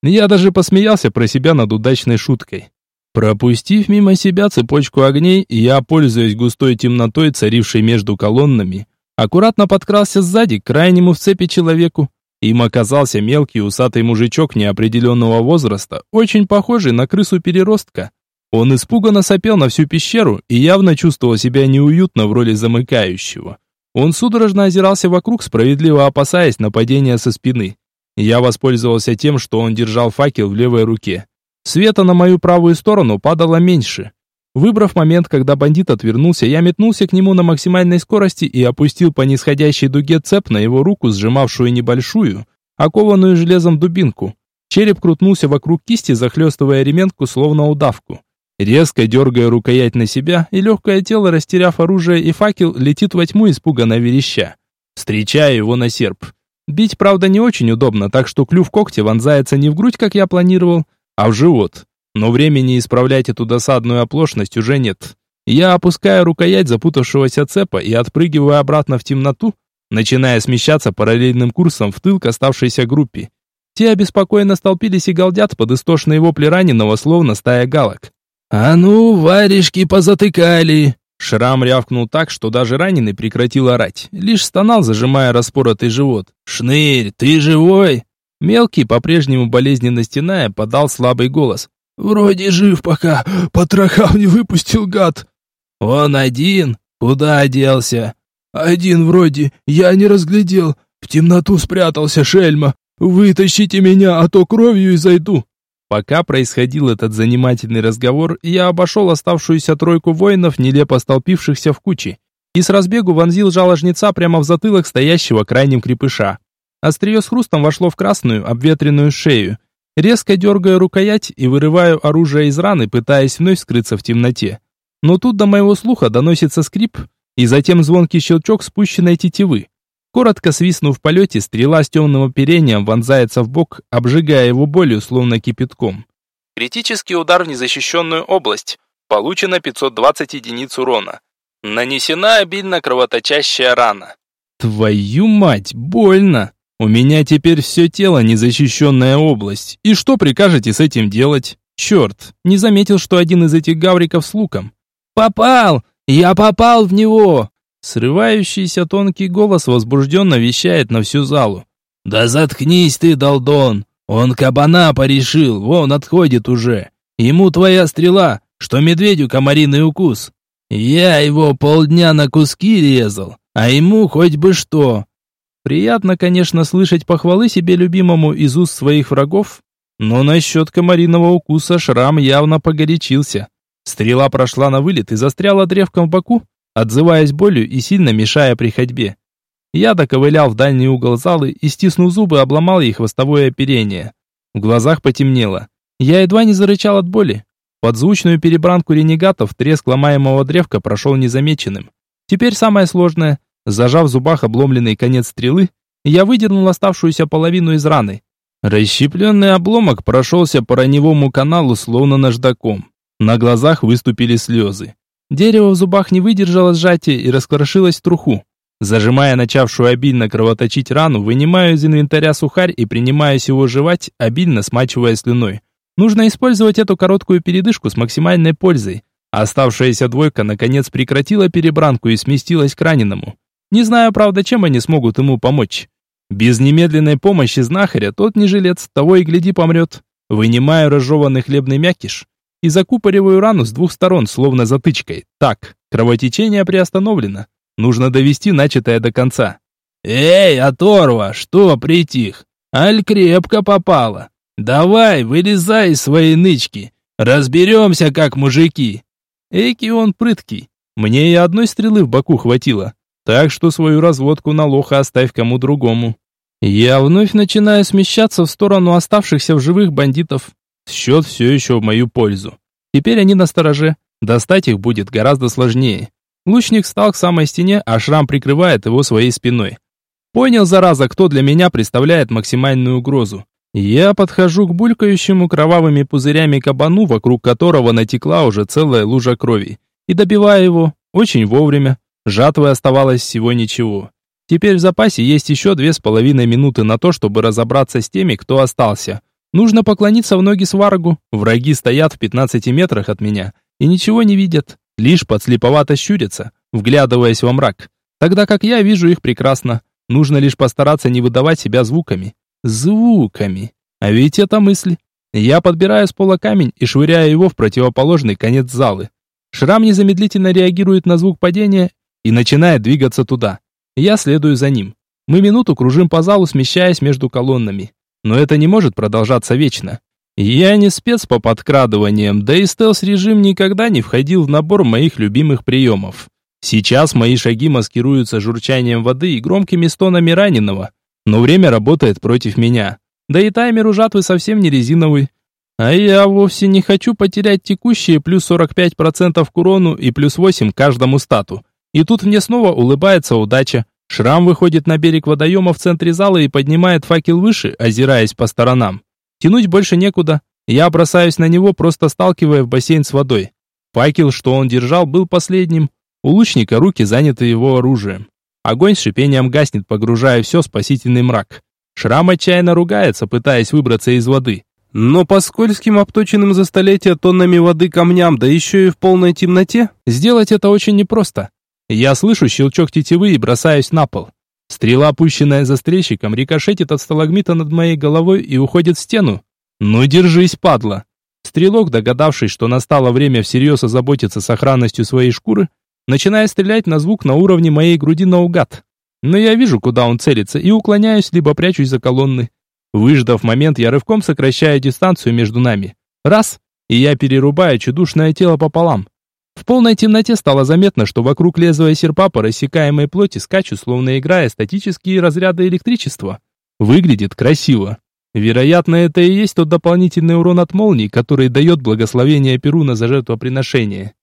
Я даже посмеялся про себя над удачной шуткой. Пропустив мимо себя цепочку огней, я, пользуясь густой темнотой, царившей между колоннами, аккуратно подкрался сзади к крайнему в цепи человеку. Им оказался мелкий усатый мужичок неопределенного возраста, очень похожий на крысу-переростка. Он испуганно сопел на всю пещеру и явно чувствовал себя неуютно в роли замыкающего. Он судорожно озирался вокруг, справедливо опасаясь нападения со спины. Я воспользовался тем, что он держал факел в левой руке. Света на мою правую сторону падало меньше. Выбрав момент, когда бандит отвернулся, я метнулся к нему на максимальной скорости и опустил по нисходящей дуге цеп на его руку, сжимавшую небольшую, окованную железом дубинку. Череп крутнулся вокруг кисти, захлестывая ременку, словно удавку. Резко дергая рукоять на себя, и легкое тело, растеряв оружие и факел, летит во тьму испуганно вереща. Встречаю его на серп. Бить, правда, не очень удобно, так что клюв когтя вонзается не в грудь, как я планировал, а в живот. Но времени исправлять эту досадную оплошность уже нет. Я опускаю рукоять запутавшегося цепа и отпрыгиваю обратно в темноту, начиная смещаться параллельным курсом в тыл к оставшейся группе. Те обеспокоенно столпились и галдят под истошные вопли раненого, словно стая галок. «А ну, варежки позатыкали!» Шрам рявкнул так, что даже раненый прекратил орать, лишь стонал, зажимая распоротый живот. «Шнырь, ты живой?» Мелкий, по-прежнему болезненно стеная, подал слабый голос. «Вроде жив пока, потрохав не выпустил гад». «Он один? Куда делся?» «Один вроде, я не разглядел. В темноту спрятался шельма. Вытащите меня, а то кровью и зайду». Пока происходил этот занимательный разговор, я обошел оставшуюся тройку воинов, нелепо столпившихся в куче, и с разбегу вонзил жало жнеца прямо в затылок стоящего крайним крепыша. Острие с хрустом вошло в красную, обветренную шею. Резко дергаю рукоять и вырываю оружие из раны, пытаясь вновь скрыться в темноте. Но тут до моего слуха доносится скрип, и затем звонкий щелчок спущенной тетивы. Коротко свистнув в полете, стрела с темным оперением вонзается в бок, обжигая его болью, словно кипятком. Критический удар в незащищенную область. Получено 520 единиц урона. Нанесена обильно кровоточащая рана. Твою мать, больно! У меня теперь все тело незащищенная область. И что прикажете с этим делать? Черт, не заметил, что один из этих гавриков с луком. «Попал! Я попал в него!» Срывающийся тонкий голос возбужденно вещает на всю залу. «Да заткнись ты, долдон! Он кабана порешил, вон отходит уже. Ему твоя стрела, что медведю комариный укус. Я его полдня на куски резал, а ему хоть бы что». Приятно, конечно, слышать похвалы себе любимому из уст своих врагов, но насчет комариного укуса шрам явно погорячился. Стрела прошла на вылет и застряла древком в боку, отзываясь болью и сильно мешая при ходьбе. Я доковылял в дальний угол залы и, стиснув зубы, обломал ей хвостовое оперение. В глазах потемнело. Я едва не зарычал от боли. Под звучную перебранку ренегатов треск ломаемого древка прошел незамеченным. Теперь самое сложное. Зажав в зубах обломленный конец стрелы, я выдернул оставшуюся половину из раны. Расщепленный обломок прошелся по раневому каналу словно наждаком. На глазах выступили слезы. Дерево в зубах не выдержало сжатия и раскрошилось в труху. Зажимая начавшую обильно кровоточить рану, вынимаю из инвентаря сухарь и принимаюсь его жевать, обильно смачивая слюной. Нужно использовать эту короткую передышку с максимальной пользой. Оставшаяся двойка наконец прекратила перебранку и сместилась к раненому. Не знаю, правда, чем они смогут ему помочь. Без немедленной помощи знахаря тот не жилец, того и гляди помрет. Вынимаю разжеванный хлебный мякиш, и закупориваю рану с двух сторон, словно затычкой. Так, кровотечение приостановлено. Нужно довести начатое до конца. «Эй, оторва, что притих? Аль крепко попало. Давай, вылезай из своей нычки. Разберемся, как мужики». Эки он прыткий. Мне и одной стрелы в боку хватило. Так что свою разводку на лоха оставь кому другому. Я вновь начинаю смещаться в сторону оставшихся в живых бандитов. Счет все еще в мою пользу. Теперь они на стороже. Достать их будет гораздо сложнее. Лучник встал к самой стене, а шрам прикрывает его своей спиной. Понял, зараза, кто для меня представляет максимальную угрозу. Я подхожу к булькающему кровавыми пузырями кабану, вокруг которого натекла уже целая лужа крови, и добиваю его, очень вовремя. Жатвы оставалось всего ничего. Теперь в запасе есть еще две с половиной минуты на то, чтобы разобраться с теми, кто остался. Нужно поклониться в ноги сваргу. Враги стоят в 15 метрах от меня и ничего не видят, лишь подслеповато щурятся, вглядываясь во мрак. Тогда как я вижу их прекрасно. Нужно лишь постараться не выдавать себя звуками. Звуками. А ведь это мысль. Я подбираю с пола камень и швыряю его в противоположный конец залы. Шрам незамедлительно реагирует на звук падения и начинает двигаться туда. Я следую за ним. Мы минуту кружим по залу, смещаясь между колоннами. Но это не может продолжаться вечно. Я не спец по подкрадываниям, да и стелс-режим никогда не входил в набор моих любимых приемов. Сейчас мои шаги маскируются журчанием воды и громкими стонами раненого, но время работает против меня. Да и таймер у жатвы совсем не резиновый. А я вовсе не хочу потерять текущие плюс 45% к урону и плюс 8 каждому стату. И тут мне снова улыбается удача. Шрам выходит на берег водоема в центре зала и поднимает факел выше, озираясь по сторонам. Тянуть больше некуда. Я бросаюсь на него, просто сталкивая в бассейн с водой. Факел, что он держал, был последним. У лучника руки заняты его оружием. Огонь с шипением гаснет, погружая все в спасительный мрак. Шрам отчаянно ругается, пытаясь выбраться из воды. Но по скользким, обточенным за столетия тоннами воды камням, да еще и в полной темноте, сделать это очень непросто. Я слышу щелчок тетивы и бросаюсь на пол. Стрела, опущенная застрельщиком, рикошетит от сталагмита над моей головой и уходит в стену. Ну держись, падла. Стрелок, догадавшись, что настало время всерьез озаботиться сохранностью своей шкуры, начинает стрелять на звук на уровне моей груди наугад. Но я вижу, куда он целится, и уклоняюсь, либо прячусь за колонны. Выждав момент, я рывком сокращаю дистанцию между нами. Раз, и я перерубаю чудушное тело пополам. В полной темноте стало заметно, что вокруг лезвия серпа по рассекаемой плоти скачут, словно играя статические разряды электричества. Выглядит красиво. Вероятно, это и есть тот дополнительный урон от молний, который дает благословение Перу на жертвоприношение.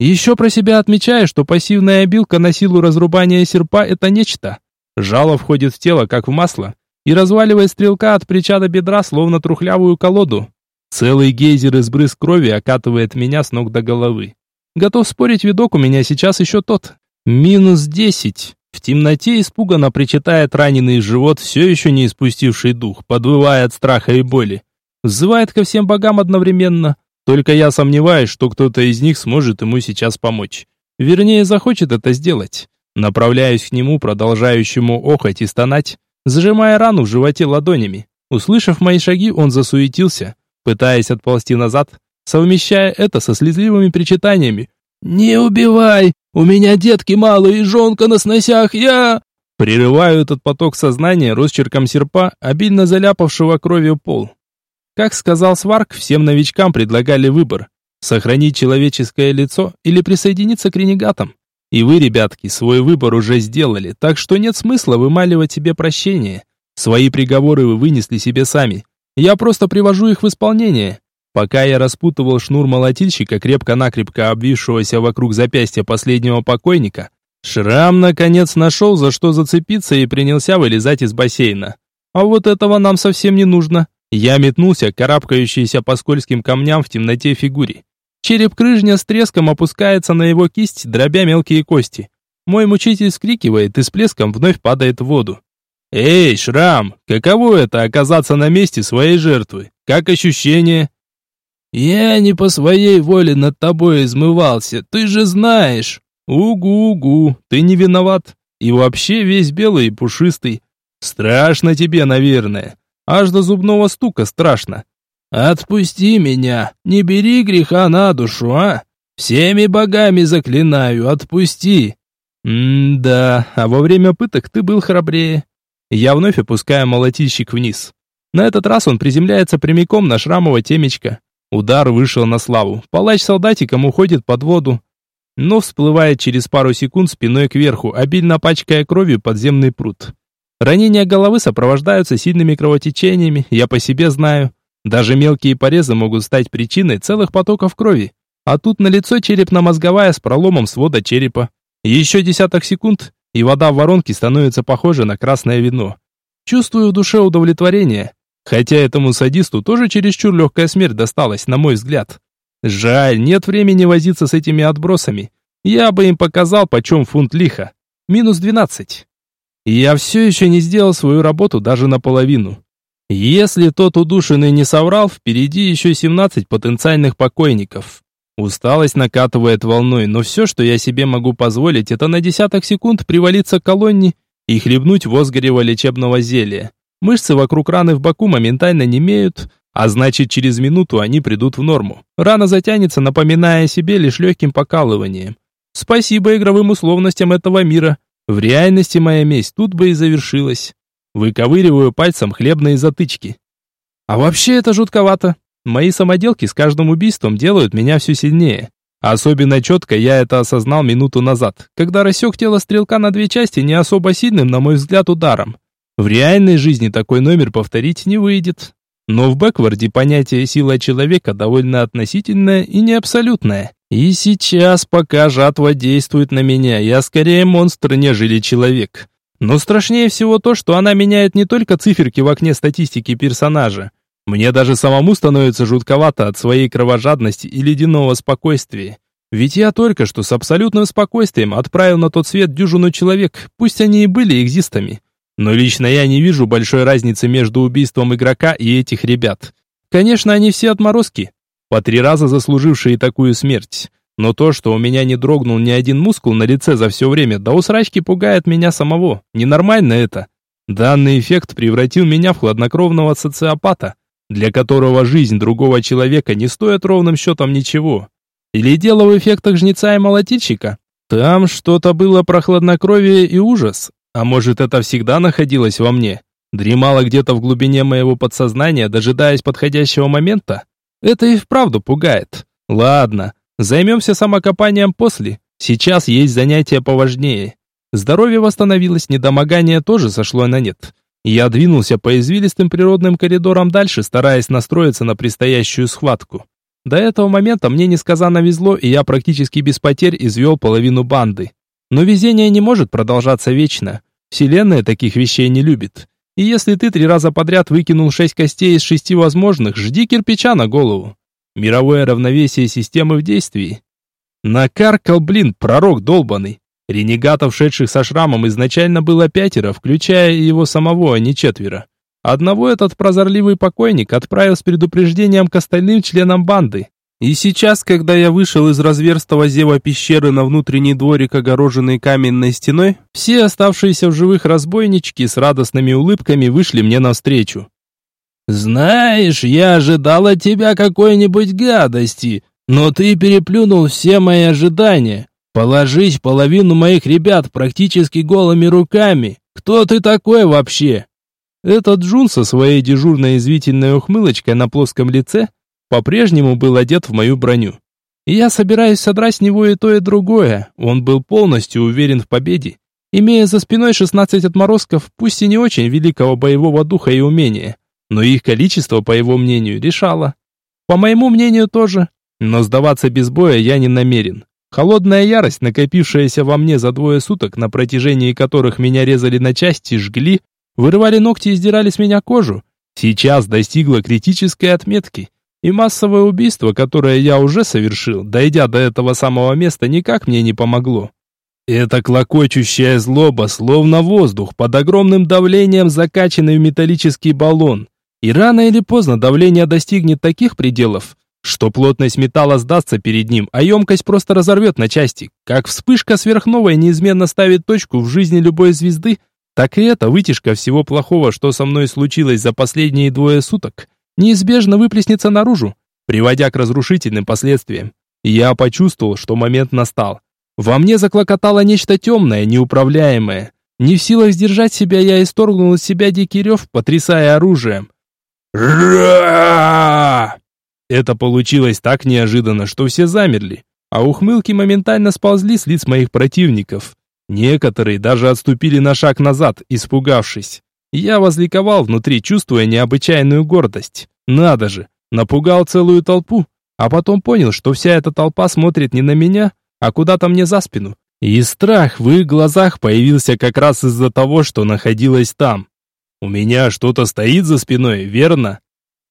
Еще про себя отмечаю, что пассивная обилка на силу разрубания серпа – это нечто. Жало входит в тело, как в масло, и разваливает стрелка от плеча до бедра, словно трухлявую колоду. Целый гейзер из брызг крови окатывает меня с ног до головы. Готов спорить, видок у меня сейчас еще тот. Минус десять. В темноте испуганно причитает раненый живот, все еще не испустивший дух, подвывая от страха и боли. Взывает ко всем богам одновременно. Только я сомневаюсь, что кто-то из них сможет ему сейчас помочь. Вернее, захочет это сделать. Направляюсь к нему, продолжающему охать и стонать, сжимая рану в животе ладонями. Услышав мои шаги, он засуетился, пытаясь отползти назад, совмещая это со слезливыми причитаниями. «Не убивай! У меня детки малые и жонка на сносях, я...» Прерываю этот поток сознания росчерком серпа, обильно заляпавшего кровью пол. Как сказал Сварк, всем новичкам предлагали выбор – сохранить человеческое лицо или присоединиться к ренегатам. И вы, ребятки, свой выбор уже сделали, так что нет смысла вымаливать себе прощение. Свои приговоры вы вынесли себе сами. Я просто привожу их в исполнение. Пока я распутывал шнур молотильщика, крепко-накрепко обвившегося вокруг запястья последнего покойника, Шрам наконец нашел, за что зацепиться и принялся вылезать из бассейна. А вот этого нам совсем не нужно. Я метнулся к карабкающейся по скользким камням в темноте фигуре. Череп крыжня с треском опускается на его кисть, дробя мелкие кости. Мой мучитель скрикивает и с плеском вновь падает в воду. «Эй, Шрам, каково это оказаться на месте своей жертвы? Как ощущение?» «Я не по своей воле над тобой измывался, ты же знаешь!» «Угу-угу, ты не виноват. И вообще весь белый и пушистый. Страшно тебе, наверное. Аж до зубного стука страшно». «Отпусти меня, не бери греха на душу, а? Всеми богами заклинаю, отпусти!» «М-да, а во время пыток ты был храбрее». Я вновь опускаю молотильщик вниз. На этот раз он приземляется прямиком на шрамово темечко. Удар вышел на славу. Палач солдатиком уходит под воду, но всплывает через пару секунд спиной кверху, обильно пачкая кровью подземный пруд. Ранения головы сопровождаются сильными кровотечениями, я по себе знаю. Даже мелкие порезы могут стать причиной целых потоков крови. А тут на лицо черепно-мозговая с проломом свода черепа. Еще десяток секунд, и вода в воронке становится похожа на красное вино. Чувствую в душе удовлетворение. Хотя этому садисту тоже чересчур легкая смерть досталась, на мой взгляд. Жаль, нет времени возиться с этими отбросами. Я бы им показал, почем фунт лиха. Минус двенадцать. Я все еще не сделал свою работу даже наполовину. Если тот удушенный не соврал, впереди еще семнадцать потенциальных покойников. Усталость накатывает волной, но все, что я себе могу позволить, это на десяток секунд привалиться к колонне и хлебнуть возгорева лечебного зелья. Мышцы вокруг раны в боку моментально немеют, а значит через минуту они придут в норму. Рана затянется, напоминая о себе лишь легким покалыванием. Спасибо игровым условностям этого мира. В реальности моя месть тут бы и завершилась. Выковыриваю пальцем хлебные затычки. А вообще это жутковато. Мои самоделки с каждым убийством делают меня все сильнее. Особенно четко я это осознал минуту назад, когда рассек тело стрелка на две части не особо сильным, на мой взгляд, ударом. В реальной жизни такой номер повторить не выйдет. Но в бэкварде понятие сила человека довольно относительное и не абсолютное. И сейчас, пока жатва действует на меня, я скорее монстр, нежели человек. Но страшнее всего то, что она меняет не только циферки в окне статистики персонажа. Мне даже самому становится жутковато от своей кровожадности и ледяного спокойствия. Ведь я только что с абсолютным спокойствием отправил на тот свет дюжину человек, пусть они и были экзистами. Но лично я не вижу большой разницы между убийством игрока и этих ребят. Конечно, они все отморозки, по три раза заслужившие такую смерть. Но то, что у меня не дрогнул ни один мускул на лице за все время, до усрачки пугает меня самого. Ненормально это. Данный эффект превратил меня в хладнокровного социопата, для которого жизнь другого человека не стоит ровным счетом ничего. Или дело в эффектах жнеца и молотильщика? Там что-то было про хладнокровие и ужас. А может, это всегда находилось во мне? Дремало где-то в глубине моего подсознания, дожидаясь подходящего момента? Это и вправду пугает. Ладно, займемся самокопанием после. Сейчас есть занятия поважнее. Здоровье восстановилось, недомогание тоже сошло на нет. Я двинулся по извилистым природным коридорам дальше, стараясь настроиться на предстоящую схватку. До этого момента мне несказанно везло, и я практически без потерь извел половину банды. Но везение не может продолжаться вечно. Вселенная таких вещей не любит. И если ты три раза подряд выкинул шесть костей из шести возможных, жди кирпича на голову. Мировое равновесие системы в действии. Накаркал, блин, пророк долбаный. Ренегатов, шедших со шрамом, изначально было пятеро, включая его самого, а не четверо. Одного этот прозорливый покойник отправил с предупреждением к остальным членам банды. И сейчас, когда я вышел из разверстого зева пещеры на внутренний дворик, огороженный каменной стеной, все оставшиеся в живых разбойнички с радостными улыбками вышли мне навстречу. «Знаешь, я ожидал от тебя какой-нибудь гадости, но ты переплюнул все мои ожидания. Положить половину моих ребят практически голыми руками. Кто ты такой вообще?» Этот Джун со своей дежурной извительной ухмылочкой на плоском лице по-прежнему был одет в мою броню. И я собираюсь содрать с него и то, и другое. Он был полностью уверен в победе, имея за спиной 16 отморозков, пусть и не очень великого боевого духа и умения, но их количество, по его мнению, решало. По моему мнению тоже, но сдаваться без боя я не намерен. Холодная ярость, накопившаяся во мне за двое суток, на протяжении которых меня резали на части, жгли, вырывали ногти и сдирали с меня кожу, сейчас достигла критической отметки, и массовое убийство, которое я уже совершил, дойдя до этого самого места, никак мне не помогло. Это клокочущая злоба, словно воздух, под огромным давлением закачанный в металлический баллон. И рано или поздно давление достигнет таких пределов, что плотность металла сдастся перед ним, а емкость просто разорвет на части. Как вспышка сверхновой неизменно ставит точку в жизни любой звезды, так и эта вытяжка всего плохого, что со мной случилось за последние двое суток, неизбежно выплеснется наружу, приводя к разрушительным последствиям. Я почувствовал, что момент настал. Во мне заклокотало нечто темное, неуправляемое. Не в силах сдержать себя, я исторгнул из себя дикий рев, потрясая оружием. Это получилось так неожиданно, что все замерли, а ухмылки моментально сползли с лиц моих противников. Некоторые даже отступили на шаг назад, испугавшись. Я возликовал внутри, чувствуя необычайную гордость. Надо же, напугал целую толпу, а потом понял, что вся эта толпа смотрит не на меня, а куда-то мне за спину. И страх в их глазах появился как раз из-за того, что находилась там. У меня что-то стоит за спиной, верно?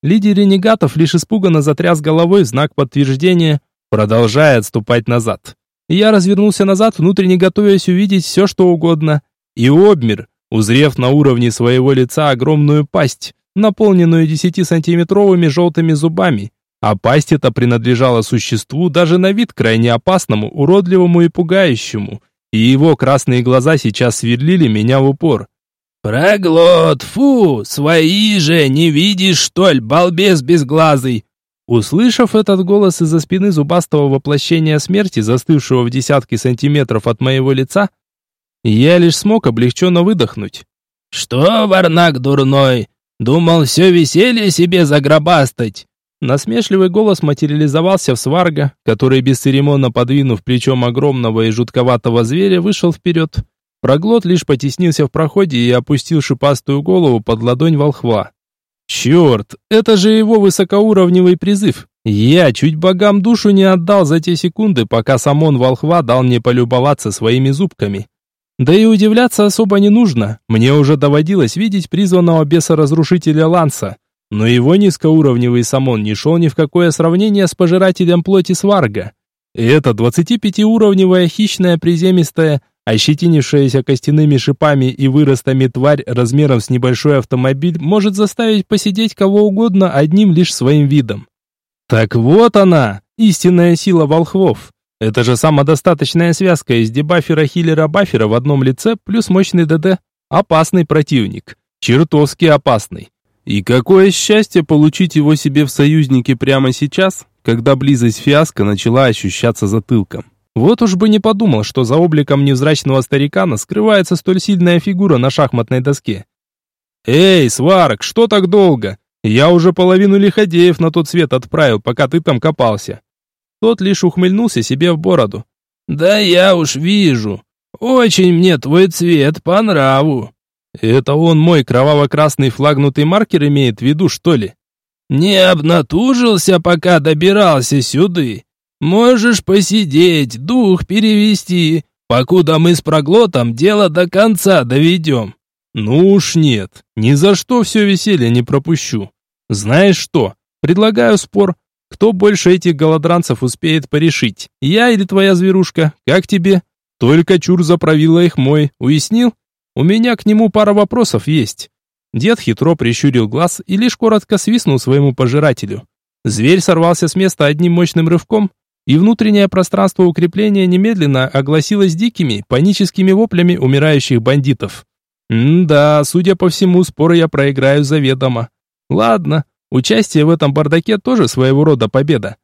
Лидер ренегатов лишь испуганно затряс головой в знак подтверждения, продолжая отступать назад. Я развернулся назад, внутренне готовясь увидеть все, что угодно. И обмер, узрев на уровне своего лица огромную пасть, наполненную десятисантиметровыми желтыми зубами. А пасть эта принадлежала существу даже на вид крайне опасному, уродливому и пугающему. И его красные глаза сейчас сверлили меня в упор. «Проглот, фу, свои же, не видишь, что ли, балбес безглазый!» Услышав этот голос из-за спины зубастого воплощения смерти, застывшего в десятки сантиметров от моего лица, я лишь смог облегченно выдохнуть. «Что, варнак дурной, думал все веселье себе загробастать?» Насмешливый голос материализовался в сварга, который, бесцеремонно подвинув плечом огромного и жутковатого зверя, вышел вперед. Проглот лишь потеснился в проходе и опустил шипастую голову под ладонь волхва. Черт, это же его высокоуровневый призыв. Я чуть богам душу не отдал за те секунды, пока Самон Волхва дал мне полюбоваться своими зубками. Да и удивляться особо не нужно. Мне уже доводилось видеть призванного беса-разрушителя Ланса. Но его низкоуровневый Самон не шел ни в какое сравнение с пожирателем плоти Сварга. И эта 25-уровневая хищная приземистая Ощетинившаяся костяными шипами и выростами тварь размером с небольшой автомобиль может заставить посидеть кого угодно одним лишь своим видом. Так вот она, истинная сила волхвов. Это же самодостаточная связка из дебафера хиллера бафера в одном лице плюс мощный ДД. Опасный противник. Чертовски опасный. И какое счастье получить его себе в союзники прямо сейчас, когда близость фиаско начала ощущаться затылком. Вот уж бы не подумал, что за обликом невзрачного старикана скрывается столь сильная фигура на шахматной доске. «Эй, Сварок, что так долго? Я уже половину лиходеев на тот свет отправил, пока ты там копался». Тот лишь ухмыльнулся себе в бороду. «Да я уж вижу. Очень мне твой цвет по нраву». «Это он мой кроваво-красный флагнутый маркер имеет в виду, что ли?» «Не обнатужился, пока добирался сюды. Можешь посидеть, дух перевести, покуда мы с проглотом дело до конца доведем». «Ну уж нет, ни за что все веселье не пропущу. Знаешь что, предлагаю спор, кто больше этих голодранцев успеет порешить, я или твоя зверушка, как тебе? Только чур заправила их мой, уяснил? У меня к нему пара вопросов есть». Дед хитро прищурил глаз и лишь коротко свистнул своему пожирателю. Зверь сорвался с места одним мощным рывком, и внутреннее пространство укрепления немедленно огласилось дикими, паническими воплями умирающих бандитов. М-да, судя по всему, споры я проиграю заведомо. Ладно, участие в этом бардаке тоже своего рода победа.